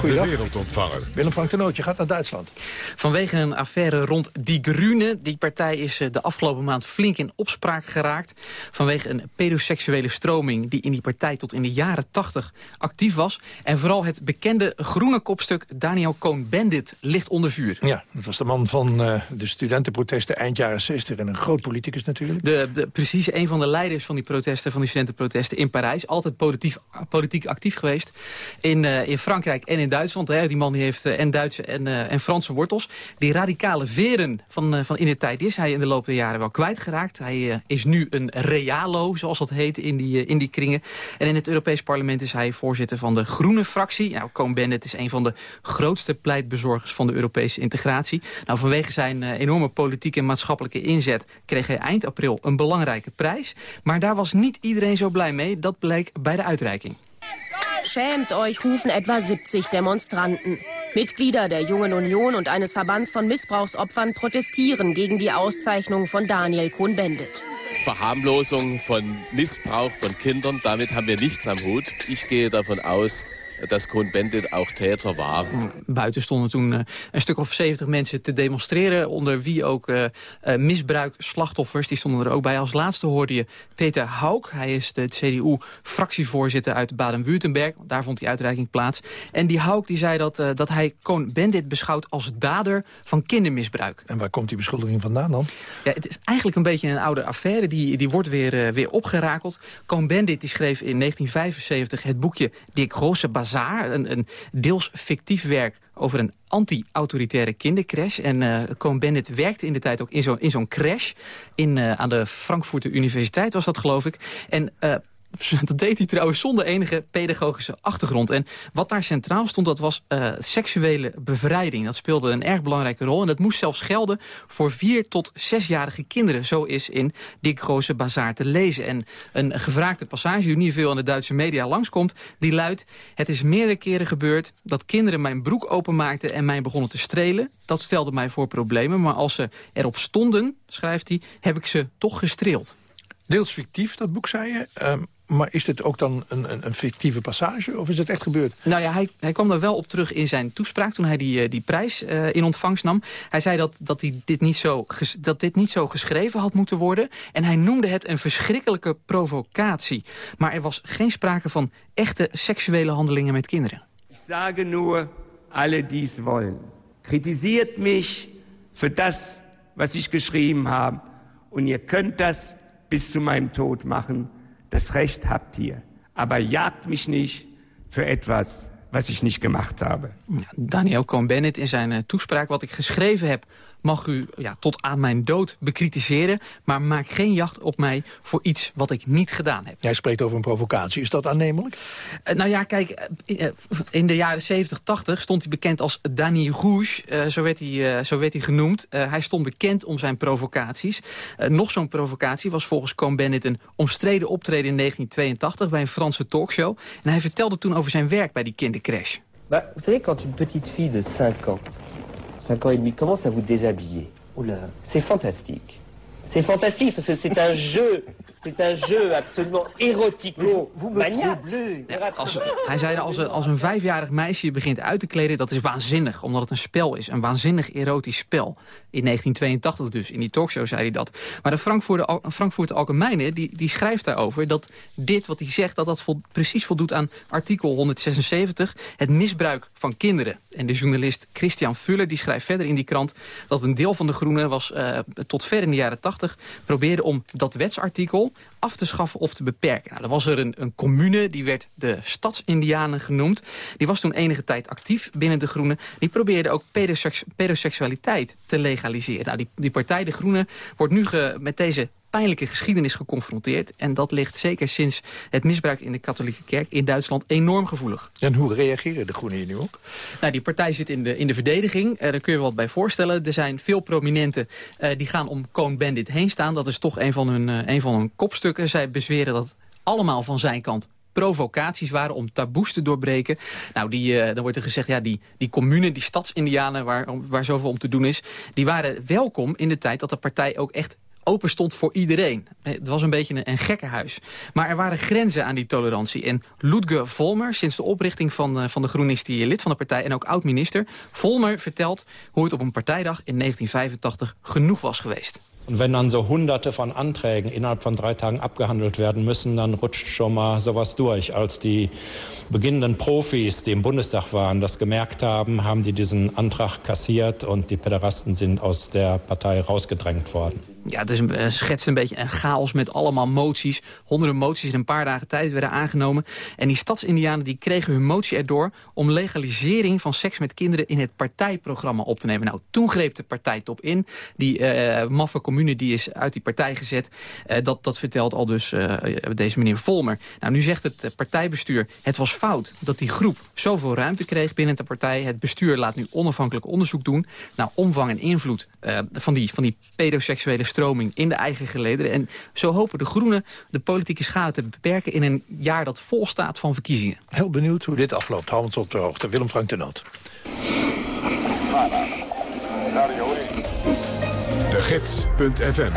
De wereldontvanger. Willem Frank Tenootje gaat naar Duitsland. Vanwege een affaire rond Die Grüne. Die partij is eh, de afgelopen maand flink in opspraak geraakt. Vanwege een pedoseksuele stroming die in die partij tot in de jaren 80 actief was. En vooral het bekende groene kopstuk Daniel Cohn-Bendit ligt onder vuur. Ja, dat was de man van uh, de studentenprotesten eind jaren 60 en een groot politicus natuurlijk. De, de, precies een van de leiders van die protesten, van die studentenprotesten in Parijs. Altijd politiek, politiek actief geweest. In, uh, in Frankrijk en in Duitsland. Die man heeft uh, en Duitse en, uh, en Franse wortels. Die radicale veren van, uh, van in de tijd is hij in de loop der jaren wel kwijtgeraakt. Hij is nu een realo, zoals dat heet, in die, in die kringen. En in het Europees Parlement is hij voorzitter van de Groene fractie. Nou, Cohn-Bendit is een van de grootste pleitbezorgers van de Europese integratie. Nou, vanwege zijn enorme politieke en maatschappelijke inzet... kreeg hij eind april een belangrijke prijs. Maar daar was niet iedereen zo blij mee. Dat bleek bij de uitreiking. Schämt euch, rufen etwa 70 Demonstranten. Mitglieder der Jungen Union und eines Verbands von Missbrauchsopfern protestieren gegen die Auszeichnung von Daniel Cohn-Bendit. Verharmlosung von Missbrauch von Kindern, damit haben wir nichts am Hut. Ich gehe davon aus, dat Cohn-Bendit ook Täter was. Buiten stonden toen uh, een stuk of 70 mensen te demonstreren... onder wie ook uh, uh, misbruikslachtoffers, die stonden er ook bij. Als laatste hoorde je Peter Hauk. Hij is de CDU-fractievoorzitter uit Baden-Württemberg. Daar vond die uitreiking plaats. En die Hauk die zei dat, dat hij Cohn-Bendit beschouwt als dader van kindermisbruik. En waar komt die beschuldiging vandaan dan? Ja, het is eigenlijk een beetje een oude affaire. Die, die wordt weer, weer opgerakeld. Cohn-Bendit schreef in 1975 het boekje Dick Grosse Bazaar, een, een deels fictief werk over een anti-autoritaire kindercrash. En uh, Cohn-Bendit werkte in de tijd ook in zo'n in crash. In, uh, aan de Frankfurter Universiteit was dat, geloof ik. En uh, dat deed hij trouwens zonder enige pedagogische achtergrond. En wat daar centraal stond, dat was uh, seksuele bevrijding. Dat speelde een erg belangrijke rol. En dat moest zelfs gelden voor vier tot zesjarige kinderen. Zo is in Dick Große Bazaar te lezen. En een gevraagde passage die niet veel aan de Duitse media langskomt... die luidt, het is meerdere keren gebeurd dat kinderen mijn broek openmaakten... en mij begonnen te strelen. Dat stelde mij voor problemen. Maar als ze erop stonden, schrijft hij, heb ik ze toch gestreeld. Deels fictief, dat boek, zei je. Um, maar is dit ook dan een, een, een, fictieve passage of is het echt gebeurd? Nou ja, hij, hij kwam er wel op terug in zijn toespraak toen hij die, die prijs uh, in ontvangst nam. Hij zei dat, dat, hij dit niet zo dat dit niet zo geschreven had moeten worden. En hij noemde het een verschrikkelijke provocatie. Maar er was geen sprake van echte seksuele handelingen met kinderen. Ik sage nur, alle die es wollen. Kritisiert mich für das, was ich geschrieben habe. Und ihr könnt das bis zu meinem Tod machen. Das Recht habt ihr. Aber jagt mich nicht für etwas, was ich nicht gemacht habe. Daniel Cohn-Bennett in zijn uh, toespraak, wat ik geschreven heb... mag u ja, tot aan mijn dood bekritiseren... maar maak geen jacht op mij voor iets wat ik niet gedaan heb. Jij spreekt over een provocatie. Is dat aannemelijk? Uh, nou ja, kijk, uh, in de jaren 70, 80 stond hij bekend als Danny Rouge. zo, werd hij, zo werd hij genoemd. hij stond bekend om zijn provocaties. nog zo'n provocatie was volgens Cohn-Bennett... een omstreden optreden in 1982 bij een Franse talkshow. En hij vertelde toen over zijn werk bij die kindercrash. Bah, vous savez, quand une petite fille de 5 ans 5 ans et demi, commence à vous déshabiller. C'est fantastique. C'est fantastique parce que c'est un jeu. C'est un jeu absolument maniaque. Ja, als, hij zei als, als een vijfjarig meisje je begint uit te kleden, dat is waanzinnig. Omdat het een spel is. Een waanzinnig erotisch spel. In 1982 dus. In die talkshow zei hij dat. Maar de Frankfurter, Frankfurter Allgemeine, die, die schrijft daarover dat dit wat hij zegt, dat dat vol, precies voldoet aan artikel 176. Het misbruik van kinderen. En de journalist Christian Fuller die schrijft verder in die krant dat een deel van de Groenen was uh, tot ver in de jaren 80 probeerde om dat wetsartikel af te schaffen of te beperken. Nou, er was er een, een commune, die werd de Stadsindianen genoemd. Die was toen enige tijd actief binnen de Groenen. Die probeerde ook pedoseks pedoseksualiteit te legaliseren. Nou, die, die partij, de Groenen, wordt nu met deze pijnlijke geschiedenis geconfronteerd. En dat ligt zeker sinds het misbruik in de katholieke kerk in Duitsland enorm gevoelig. En hoe reageren de Groenen hier nu op? Nou, die partij zit in de, in de verdediging. Uh, daar kun je wat bij voorstellen. Er zijn veel prominenten uh, die gaan om Cohn-Bendit heen staan. Dat is toch een van hun, uh, een van hun kopstukken. Zij bezweren dat allemaal van zijn kant provocaties waren om taboes te doorbreken. Nou, die, uh, dan wordt er gezegd, ja, die, die commune, die stadsindianen waar, waar zoveel om te doen is... die waren welkom in de tijd dat de partij ook echt open stond voor iedereen. Het was een beetje een, een gekkenhuis. Maar er waren grenzen aan die tolerantie. En Ludger Volmer, sinds de oprichting van, uh, van de GroenListen lid van de partij... en ook oud-minister, Volmer vertelt hoe het op een partijdag in 1985 genoeg was geweest. Und wenn dann so hunderte von Anträgen innerhalb von drei Tagen abgehandelt werden müssen, dann rutscht schon mal sowas durch. Als die beginnenden Profis, die im Bundestag waren, das gemerkt haben, haben die diesen Antrag kassiert und die Pederasten sind aus der Partei rausgedrängt worden. Ja, het is een, schetst een beetje een chaos met allemaal moties. Honderden moties in een paar dagen tijd werden aangenomen. En die stadsindianen die kregen hun motie erdoor... om legalisering van seks met kinderen in het partijprogramma op te nemen. Nou, toen greep de partijtop in. Die uh, maffe commune die is uit die partij gezet. Uh, dat, dat vertelt al dus deze meneer Volmer. Nou, nu zegt het partijbestuur... het was fout dat die groep zoveel ruimte kreeg binnen de partij. Het bestuur laat nu onafhankelijk onderzoek doen... naar omvang en invloed van, die, van die pedoseksuele stroming in de eigen gelederen. En zo hopen de Groenen de politieke schade te beperken... in een jaar dat vol staat van verkiezingen. Heel benieuwd hoe dit afloopt. Hou ons op de hoogte. Willem Frank de Noot. De Gids.fm.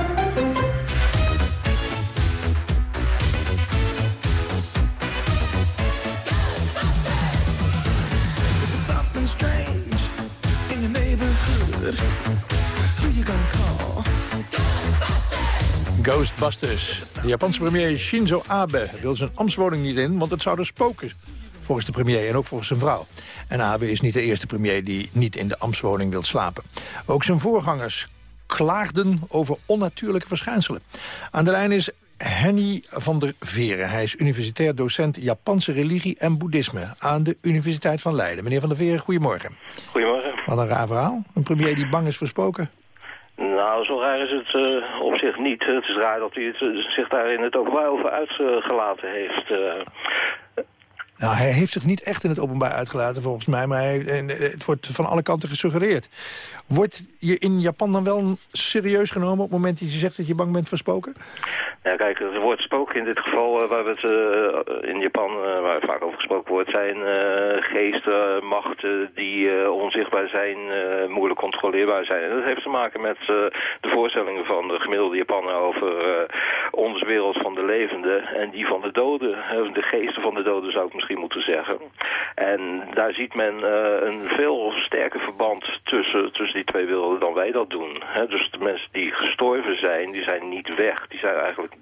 Who you gonna call? Ghostbusters. De Japanse premier Shinzo Abe wil zijn ambtswoning niet in, want het zou er spoken. Volgens de premier en ook volgens zijn vrouw. En Abe is niet de eerste premier die niet in de ambtswoning wil slapen. Ook zijn voorgangers klaagden over onnatuurlijke verschijnselen. Aan de lijn is Henny van der Veren. Hij is universitair docent Japanse religie en boeddhisme... aan de Universiteit van Leiden. Meneer van der Veren, goedemorgen. Goedemorgen. Wat een raar verhaal. Een premier die bang is voor spoken. Nou, zo raar is het uh, op zich niet. Het is raar dat hij uh, zich daar in het openbaar over uitgelaten heeft. Uh, nou, hij heeft zich niet echt in het openbaar uitgelaten volgens mij, maar hij, het wordt van alle kanten gesuggereerd. Wordt je in Japan dan wel serieus genomen op het moment dat je zegt dat je bang bent voor spoken? Ja, kijk, het woord spoken in dit geval, waar we het uh, in Japan, uh, waar vaak over gesproken wordt, zijn geesten, machten die onzichtbaar zijn, moeilijk controleerbaar zijn. En dat heeft te maken met de voorstellingen van de gemiddelde Japaner over onze wereld van de levenden en die van de doden. De geesten van de doden zou ik misschien moeten zeggen. En daar ziet men een veel sterker verband tussen, tussen die twee werelden dan wij dat doen. Dus de mensen die gestorven zijn, die zijn niet weg. Die zijn eigenlijk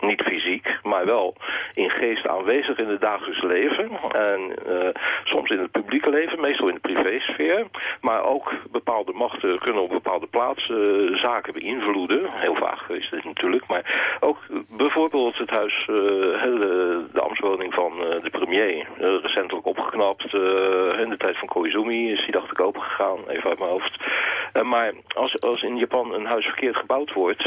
niet fysiek, maar wel in geest aanwezig in het dagelijks leven. En uh, soms in het publieke leven, meestal in de privésfeer. Maar ook bepaalde machten kunnen op bepaalde plaatsen uh, zaken beïnvloeden. Heel vaag is dit natuurlijk. Maar ook bijvoorbeeld het huis, uh, de, ambtswoning van de premier. recentelijk opgeknapt. in de tijd van Koizumi is die dacht ik open gegaan, even uit mijn hoofd. maar als, als in Japan een huis verkeerd gebouwd wordt,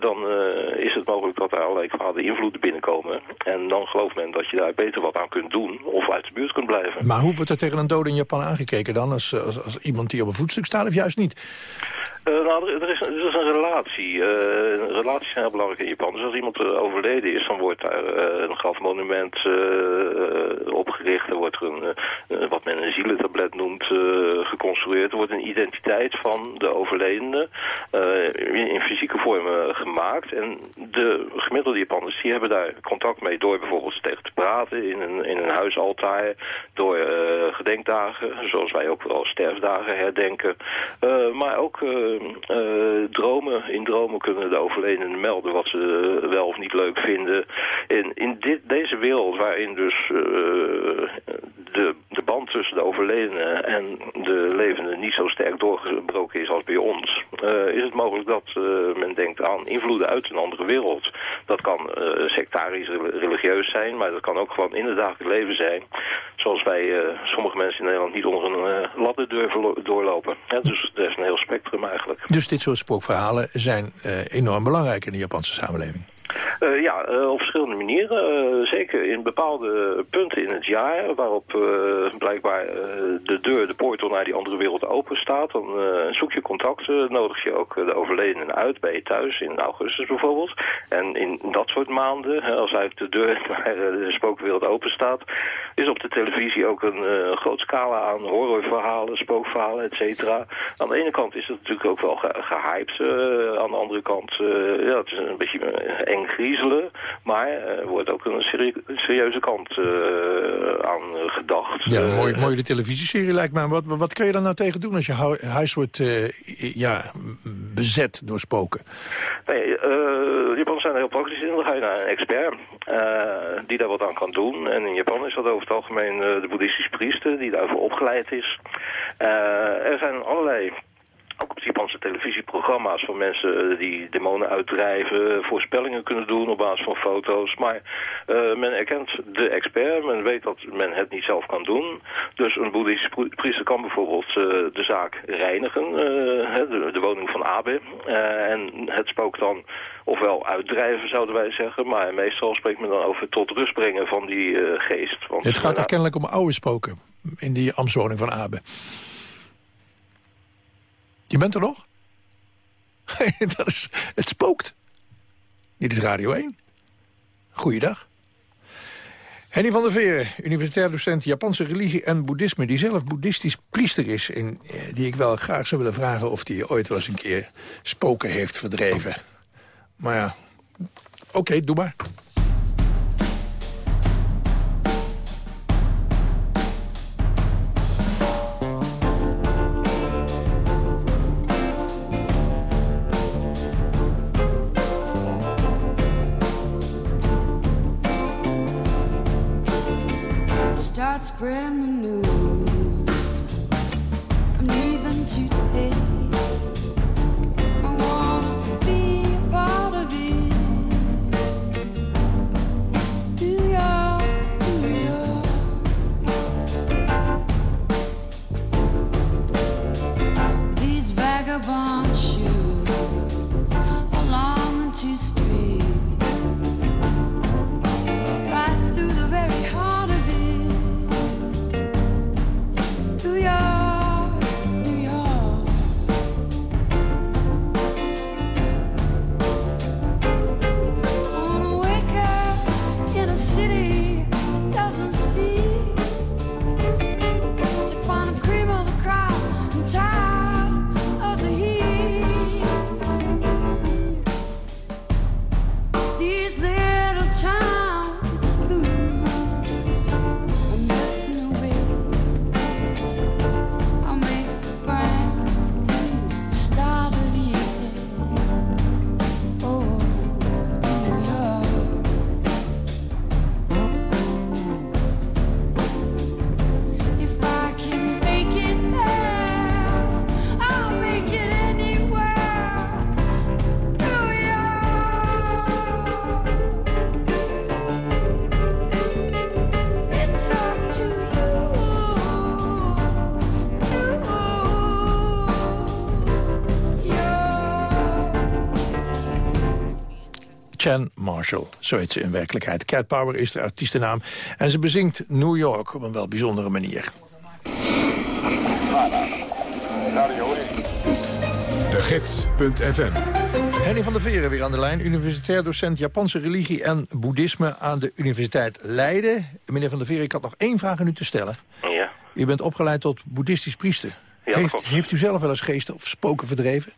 dan is het mogelijk dat er allerlei kwade invloeden binnenkomen. En dan gelooft men dat je daar beter wat aan kunt doen of uit de buurt kunt blijven. Maar hoe wordt er tegen een dode in Japan aangekeken dan? Als, als, als iemand die op een voetstuk staat of juist niet? Uh, nou, er, is, er is een relatie. Uh, relaties zijn heel belangrijk in Japan. Dus als iemand overleden is, dan wordt daar een grafmonument opgericht. Er wordt een, wat men een zielentablet noemt, geconstrueerd. Er wordt een identiteit van de overledene in, in, fysieke vormen gemaakt. En de gemiddelde Japanners, die hebben daar contact mee door bijvoorbeeld tegen te praten in een, in een huisaltaar. Door gedenkdagen, zoals wij ook wel sterfdagen herdenken. maar ook dromen. In dromen kunnen de overledenen melden wat ze wel of niet leuk vinden. En in dit, deze wereld waarin dus de, de band tussen de overledenen en de levenden niet zo sterk doorgebroken is als bij ons, uh, is het mogelijk dat men denkt aan invloeden uit een andere wereld. Dat kan sectarisch, religieus zijn, maar dat kan ook gewoon in het dagelijks leven zijn. Zoals wij sommige mensen in Nederland niet onder een ladder durven doorlopen. Dus er is een heel spectrum eigenlijk. Dus dit soort spookverhalen zijn uh, enorm belangrijk in de Japanse samenleving? Eh, ja, eh, op verschillende manieren. Eh, zeker in bepaalde punten in het jaar waarop blijkbaar de deur, de portal naar die andere wereld open staat. Dan zoek je contact, eh, nodig je ook de overledenen uit bij je thuis, in augustus bijvoorbeeld. En in dat soort maanden, als uit de deur naar de spookwereld open staat, is op de televisie ook een groot scala aan horrorverhalen, spookverhalen, et cetera. Aan de ene kant is het natuurlijk ook wel ge gehyped. eh, aan de andere kant, ja, het is een beetje eng griezelen. Maar er wordt ook een serie- serieuze kant eh, aan eh, gedacht. Ja, een Eh, mooie, mooie televisieserie lijkt me. Wat, wat kun je dan nou tegen doen als je hu- huis wordt eh, ja, bezet door spoken? Nee, eh Japan zijn er heel praktisch in. Dan ga je naar een expert eh, die daar wat aan kan doen. En in Japan is dat over het algemeen eh, de boeddhistische priester die daarvoor opgeleid is. Eh, er zijn allerlei ook op Japanse televisieprogramma's van mensen die demonen uitdrijven, voorspellingen kunnen doen op basis van foto's. Maar eh, men erkent de expert, men weet dat men het niet zelf kan doen. Dus een boeddhistische pri- priester kan bijvoorbeeld eh, de zaak reinigen, eh, de, de woning van Abe. Eh, en het spook dan ofwel uitdrijven, zouden wij zeggen. Maar meestal spreekt men dan over tot rust brengen van die eh, geest. Want, Het gaat eh, er kennelijk om oude spoken in die ambtswoning van Abe. Je bent er nog? dat is, het spookt. Dit is Radio 1. Goeiedag. Henny van der Veer, universitair docent Japanse religie en boeddhisme... die zelf boeddhistisch priester is... en eh, die ik wel graag zou willen vragen of die ooit wel eens een keer spoken heeft verdreven. Maar ja, oké, doe maar. Marshall, zo heet ze in werkelijkheid. Cat Power is de artiestennaam. En ze bezingt New York op een wel bijzondere manier. De Gids.fm Henny van der Veren weer aan de lijn. Universitair docent Japanse religie en boeddhisme aan de Universiteit Leiden. Meneer van der Veren, ik had nog één vraag aan u te stellen. Ja. U bent opgeleid tot boeddhistisch priester. Heeft, u zelf wel eens geesten of spoken verdreven?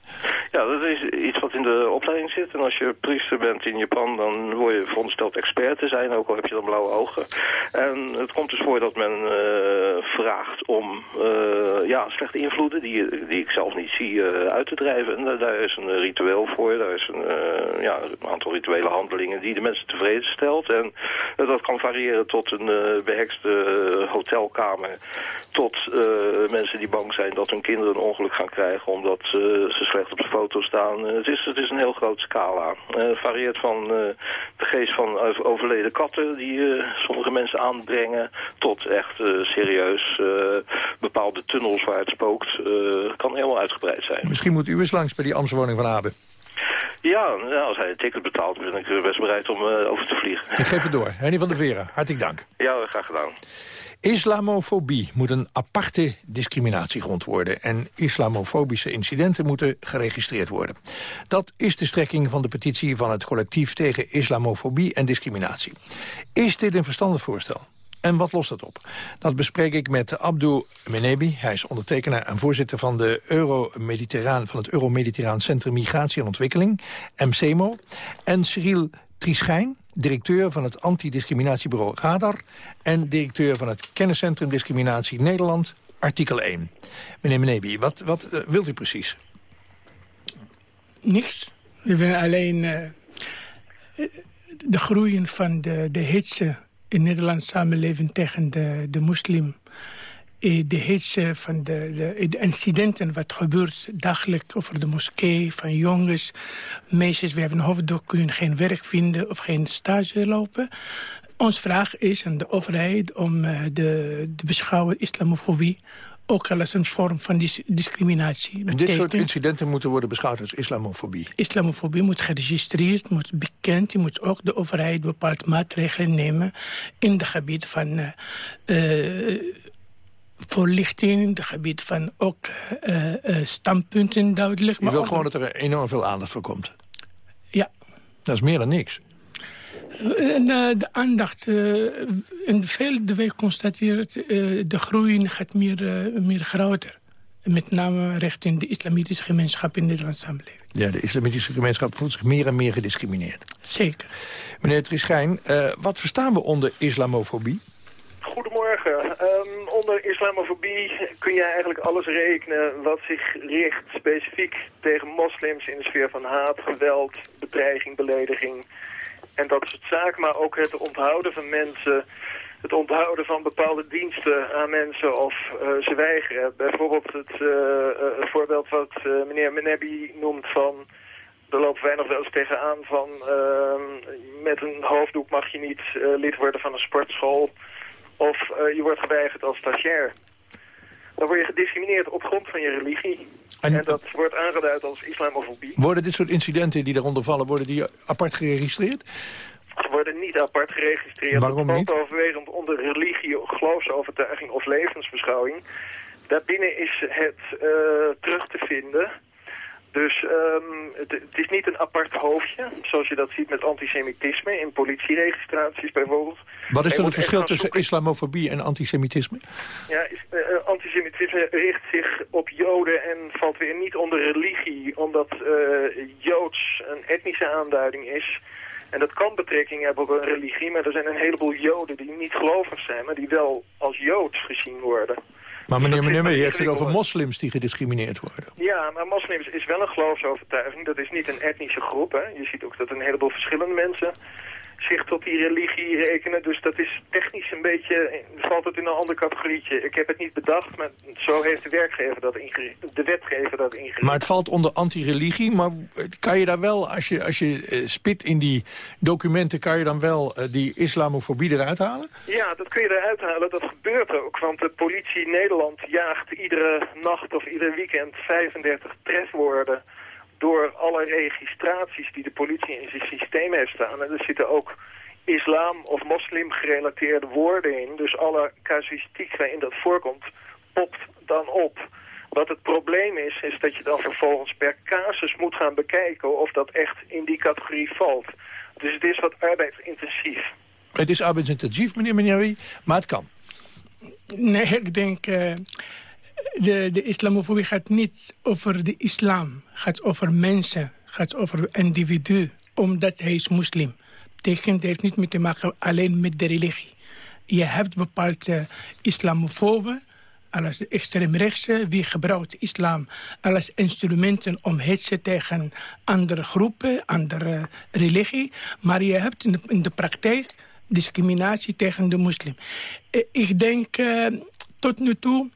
Ja, dat is iets wat in de opleiding zit. En als je priester bent in Japan, dan word je verondersteld expert te zijn, ook al heb je dan blauwe ogen. En het komt dus voor dat men eh, vraagt om eh, ja, slechte invloeden, die, die ik zelf niet zie, eh, uit te drijven. En da- daar is een ritueel voor, daar is een, ja, een aantal rituele handelingen die de mensen tevreden stelt. En dat kan variëren tot een eh, behekste hotelkamer, tot mensen die bang zijn dat hun kinderen een ongeluk gaan krijgen omdat eh, ze slecht op de foto staan. Eh, het, is, het is een heel groot scala. Eh, het varieert van de geest van over- overleden katten die sommige mensen aanbrengen tot echt serieus bepaalde tunnels waar het spookt. kan heel uitgebreid zijn. Misschien moet u eens langs bij die ambtswoning van Abe. Ja, nou, als hij een ticket betaalt, ben ik best bereid om over te vliegen. Ik geef het door. Henny van der Veren, hartelijk dank. Ja, graag gedaan. Islamofobie moet een aparte discriminatiegrond worden... en islamofobische incidenten moeten geregistreerd worden. Dat is de strekking van de petitie van het collectief... tegen islamofobie en discriminatie. Is dit een verstandig voorstel? En wat lost dat op? Dat bespreek ik met Abdou Menebi. Hij is ondertekenaar en voorzitter van, de Euro van het Euro-Mediterraan Centrum Migratie en Ontwikkeling, MCMO. En Cyril Trischijn, directeur van het antidiscriminatiebureau Radar... en directeur van het Kenniscentrum Discriminatie Nederland, artikel 1. Meneer Menebi, wat, wat eh, wilt u precies? Niks. We willen alleen eh, de groeien van de, de hitse in Nederlandse samenleving tegen de, de moslim. Eh, De hitse van de, de, de incidenten wat gebeurt dagelijks over de moskee, van jongens, meisjes. We hebben een hoofddoek, kunnen geen werk vinden of geen stage lopen. Ons vraag is aan de overheid om eh, de, de beschouwen islamofobie ook al als een vorm van dis discriminatie. Dit soort incidenten moeten worden beschouwd als islamofobie. Islamofobie moet geregistreerd, moet bekend. Je moet ook de overheid bepaalde maatregelen nemen... in het gebied van eh, eh, voorlichting... in het gebied van ook eh, eh, standpunten duidelijk. Je wil ook- gewoon dat er enorm veel aandacht voor komt. Ja. Dat is meer dan niks. En, eh, de aandacht, eh in veel de week constateert... eh, de groei gaat meer, eh, meer groter. Met name richting de islamitische gemeenschap in de Nederlandse samenleving. Ja, de islamitische gemeenschap voelt zich meer en meer gediscrimineerd. Zeker. Meneer Trischijn, eh, wat verstaan we onder islamofobie? Onder islamofobie kun je eigenlijk alles rekenen wat zich richt specifiek tegen moslims in de sfeer van haat, geweld, bedreiging, belediging en dat soort zaken. Maar ook het onthouden van mensen, het onthouden van bepaalde diensten aan mensen of eh, ze weigeren. Bijvoorbeeld het eh, eh, voorbeeld wat meneer Menebi noemt van... Daar lopen wij nog wel eens tegenaan van... ehm, met een hoofddoek mag je niet lid worden van een sportschool... Of eh, je wordt geweigerd als stagiair. Dan word je gediscrimineerd op grond van je religie. En, dat wordt aangeduid als islamofobie. Worden dit soort incidenten die daaronder vallen, worden die apart geregistreerd? Ze worden niet apart geregistreerd. Waarom niet? overwegend onder religie, geloofsovertuiging of levensbeschouwing. Daarbinnen is het eh, terug te vinden. Dus ehm, het, het is niet een apart hoofdje, zoals je dat ziet met antisemitisme in politieregistraties bijvoorbeeld. Wat is dan het verschil tussen islamofobie en antisemitisme? Ja, is, eh, eh, antisemitisme richt zich op Joden en valt weer niet onder religie, omdat eh, Joods een etnische aanduiding is. En dat kan betrekking hebben op een religie, maar er zijn een heleboel Joden die niet gelovig zijn, maar die wel als Joods gezien worden. Maar meneer Meneer, je heeft het over moslims die gediscrimineerd worden. Ja, maar moslims is wel een geloofsovertuiging. Dat is niet een etnische groep. Hè. Je ziet ook dat een heleboel verschillende mensen zich tot die religie rekenen. Dus dat is technisch een beetje, valt het in een ander categorietje. Ik heb het niet bedacht, maar zo heeft de werkgever dat ingericht, de wetgever dat ingericht. Maar het valt onder anti-religie, maar kan je daar wel, als je, als je eh, spit in die documenten, kan je dan wel eh, die islamofobie eruit halen? Ja, dat kun je eruit halen. Dat gebeurt ook. Want de politie Nederland jaagt iedere nacht of ieder weekend 35 trefwoorden door alle registraties die de politie in zijn systeem heeft staan. En er zitten ook islam- of moslim gerelateerde woorden in. Dus alle casuïstiek waarin dat voorkomt, popt dan op. Wat het probleem is, is dat je dan vervolgens per casus moet gaan bekijken of dat echt in die categorie valt. Dus het is wat arbeidsintensief. Het is arbeidsintensief, meneer Meneer, maar het kan. Nee, ik denk... eh, de, de islamofobie gaat niet over de islam. gaat over mensen. gaat over individu. Omdat hij is moslim. Betekent, heeft niet mee te maken alleen met de religie. Je hebt bepaalde islamofoben als extreemrechtse, wie gebruikt islam als instrumenten om hetze tegen andere groepen, andere religie. Maar je hebt in de, in de praktijk discriminatie tegen de moslim. Eh, Ik denk eh, tot nu toe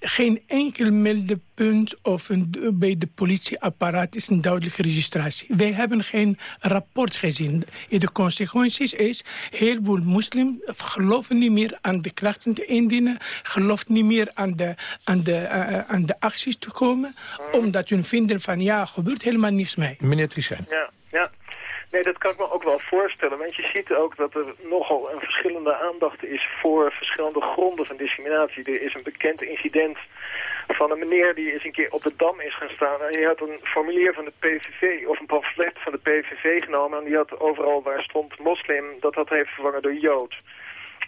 geen enkel meldepunt of een, bij de politieapparaat is een duidelijke registratie. Wij hebben geen rapport gezien. De consequenties is, heel veel moslims geloven niet meer aan de krachten te indienen, geloven niet meer aan de, aan de, eh, aan de acties te komen, omdat hun vinden van ja, gebeurt helemaal niets mee. Meneer Trischijn. Ja. Nee, dat kan ik me ook wel voorstellen. Want je ziet ook dat er nogal een verschillende aandacht is voor verschillende gronden van discriminatie. Er is een bekend incident van een meneer die eens een keer op de Dam is gaan staan. En die had een formulier van de PVV, of een pamflet van de PVV genomen. En die had overal waar stond moslim, dat had hij vervangen door Jood.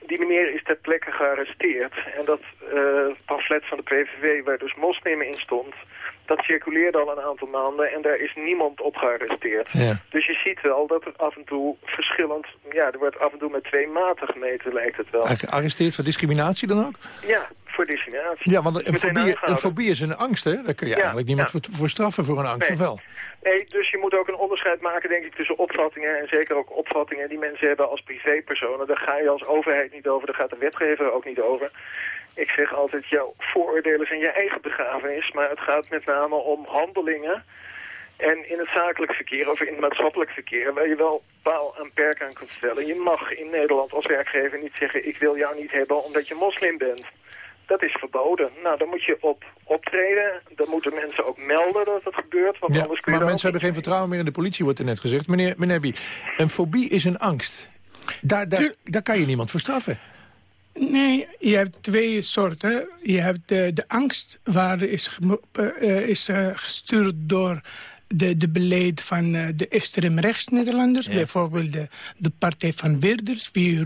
Die meneer is ter plekke gearresteerd. En dat eh, pamflet van de PVV, waar dus moslim in stond... dat circuleerde al een aantal maanden en daar is niemand op gearresteerd. Ja. Dus je ziet wel dat er af en toe verschillend... Ja, er wordt af en toe met twee maten gemeten, lijkt het wel. Gearresteerd voor discriminatie dan ook? Ja, voor discriminatie. Ja, want een fobie, een fobie is een angst, hè? Daar kun je Ja, eigenlijk niemand ja. voor, voor straffen voor een angst, Nee. of wel? Nee, dus je moet ook een onderscheid maken, denk ik, tussen opvattingen... en zeker ook opvattingen die mensen hebben als privépersonen. Daar ga je als overheid niet over, daar gaat de wetgever ook niet over. Ik zeg altijd, jouw vooroordelen zijn je eigen begrafenis... maar het gaat met name om handelingen... En in het zakelijk verkeer of in het maatschappelijk verkeer... waar je wel paal en perk aan kunt stellen. Je mag in Nederland als werkgever niet zeggen... ik wil jou niet hebben omdat je moslim bent. Dat is verboden. Nou, dan moet je op optreden. Dan moeten mensen ook melden dat het gebeurt. Want Ja, anders kun je maar mensen ook hebben geen vertrouwen meer in de politie, wordt er net gezegd. Meneer Menebi, een fobie is een angst. Daar, daar, daar kan je niemand voor straffen. Nee, je hebt twee soorten. Je hebt de, de angst waar is, gemo- eh, is eh, gestuurd door de, de beleid van eh, de extreemrechts Nederlanders. Bijvoorbeeld de, de partij van Weerders. Wie,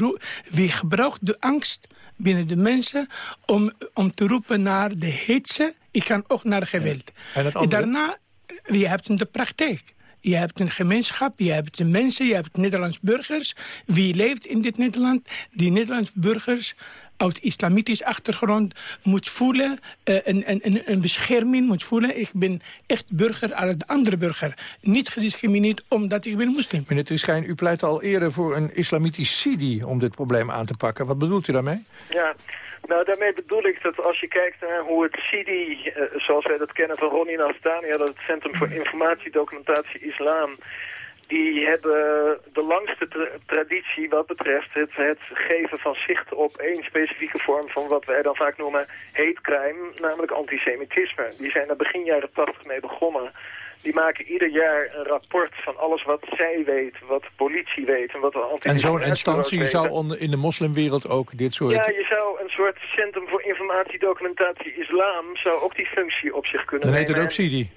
wie gebruikt de angst binnen de mensen om, om te roepen naar de hitze. Ik kan ook naar geweld. En het andere? Daarna, je hebt de praktijk. Je hebt een gemeenschap, je hebt de mensen, je hebt Nederlands burgers. Wie leeft in dit Nederland? Die Nederlands burgers uit islamitisch achtergrond moet voelen, eh, een, een, een, een bescherming moet voelen. Ik ben echt burger als de andere burger. Niet gediscrimineerd omdat ik ben moslim. Meneer Trischijn, u pleit al eerder voor een islamitisch Sidi om dit probleem aan te pakken. Wat bedoelt u daarmee? Ja, nou daarmee bedoel ik dat als je kijkt naar hoe het CIDI, eh, zoals wij dat kennen van Ronnie Nastania, dat het Centrum voor Informatie Documentatie Islam, die hebben de langste tra- traditie wat betreft het, het geven van zicht op één specifieke vorm van wat wij dan vaak noemen hate crime, namelijk antisemitisme. Die zijn er begin jaren tachtig mee begonnen. Die maken ieder jaar een rapport van alles wat zij weet, wat de politie weet en wat de En zo'n instantie weten. zou in de moslimwereld ook dit soort... Ja, je zou een soort Centrum voor Informatie Documentatie Islam zou ook die functie op zich kunnen Dan heet nemen. het ook Sidi.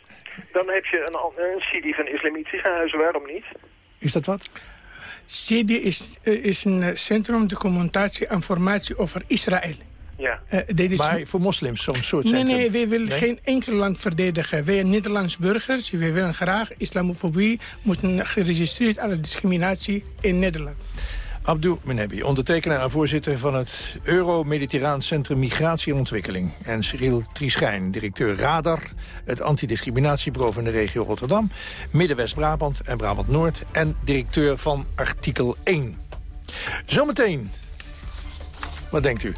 Dan heb je een, een CD van islamitische huizen, waarom niet? Is dat wat? CIDI is, eh, is een centrum documentatie en informatie over Israël. Ja. Eh, dit is Maar voor moslims, zo'n soort Nee, centrum? nee, wij willen Nee? geen enkel land verdedigen. Wij Nederlands burgers, wij willen graag islamofobie moeten geregistreerd als discriminatie in Nederland. Abdou Menebi, ondertekenaar en voorzitter van het Euro-Mediterraan Centrum Migratie en Ontwikkeling. En Cyril Trieschijn, directeur Radar, het antidiscriminatiebureau van de regio Rotterdam, Midden-West-Brabant en Brabant-Noord en directeur van Artikel 1. Zometeen, wat denkt u?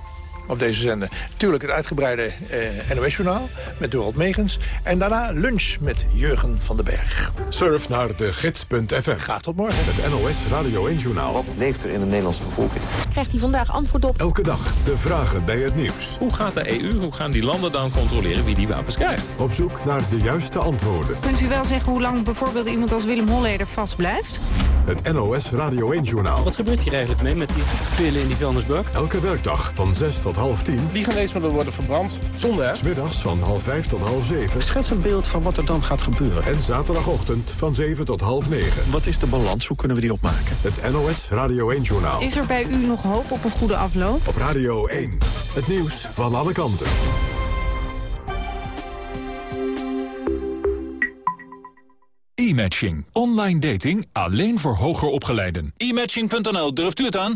Op deze zender. Tuurlijk het uitgebreide eh, NOS-journaal met Dorald Megens. En daarna lunch met Jurgen van den Berg. Surf naar de gids.fm. Graag tot morgen. Het NOS Radio 1 Journaal. Wat leeft er in de Nederlandse bevolking? Krijgt hij vandaag antwoord op? Elke dag de vragen bij het nieuws. Hoe gaat de EU, hoe gaan die landen dan controleren wie die wapens krijgt? Op zoek naar de juiste antwoorden. Kunt u wel zeggen hoe lang bijvoorbeeld iemand als Willem Holleder vastblijft? Het NOS Radio 1 Journaal. Wat gebeurt hier eigenlijk mee met die pillen in die vuilnisbak? Elke werkdag van 6 tot half 10. Die geneesmiddelen worden verbrand. Zonde, hè? Smiddags van half 5 tot half 7. Schets een beeld van wat er dan gaat gebeuren. En zaterdagochtend van 7 tot half 9. Wat is de balans? Hoe kunnen we die opmaken? Het NOS Radio 1 Journaal. Is er bij u nog hoop op een goede afloop? Op Radio 1. Het nieuws van alle kanten. E-matching. Online dating alleen voor hoger opgeleiden. E-matching.nl, durft u het aan?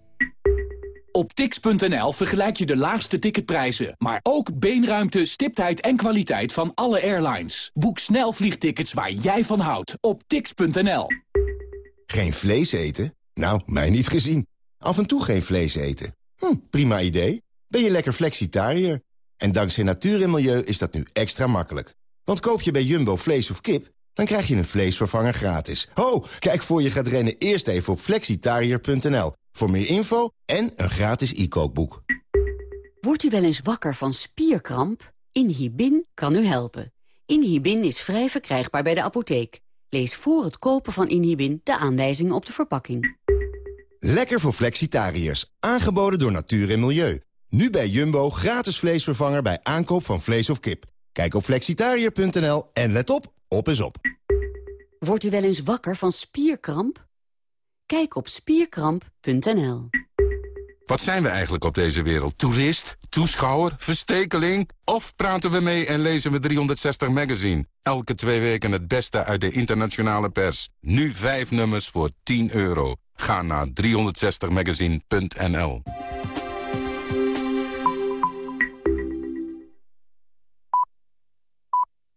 Op tix.nl vergelijk je de laagste ticketprijzen, maar ook beenruimte, stiptheid en kwaliteit van alle airlines. Boek snel vliegtickets waar jij van houdt op tix.nl. Geen vlees eten? Nou, mij niet gezien. Af en toe geen vlees eten. Hm, prima idee. Ben je lekker flexitariër? En dankzij natuur en milieu is dat nu extra makkelijk. Want koop je bij Jumbo vlees of kip, dan krijg je een vleesvervanger gratis. Ho, kijk voor je gaat rennen eerst even op flexitariër.nl. Voor meer info en een gratis e-kookboek. Wordt u wel eens wakker van spierkramp? Inhibin kan u helpen. Inhibin is vrij verkrijgbaar bij de apotheek. Lees voor het kopen van Inhibin de aanwijzingen op de verpakking. Lekker voor flexitariërs. Aangeboden door natuur en milieu. Nu bij Jumbo gratis vleesvervanger bij aankoop van vlees of kip. Kijk op flexitariër.nl en let op, op is op. Wordt u wel eens wakker van spierkramp? Kijk op spierkramp.nl. Wat zijn we eigenlijk op deze wereld? Toerist? Toeschouwer? Verstekeling? Of praten we mee en lezen we 360 Magazine? Elke twee weken het beste uit de internationale pers. Nu vijf nummers voor 10 euro. Ga naar 360magazine.nl.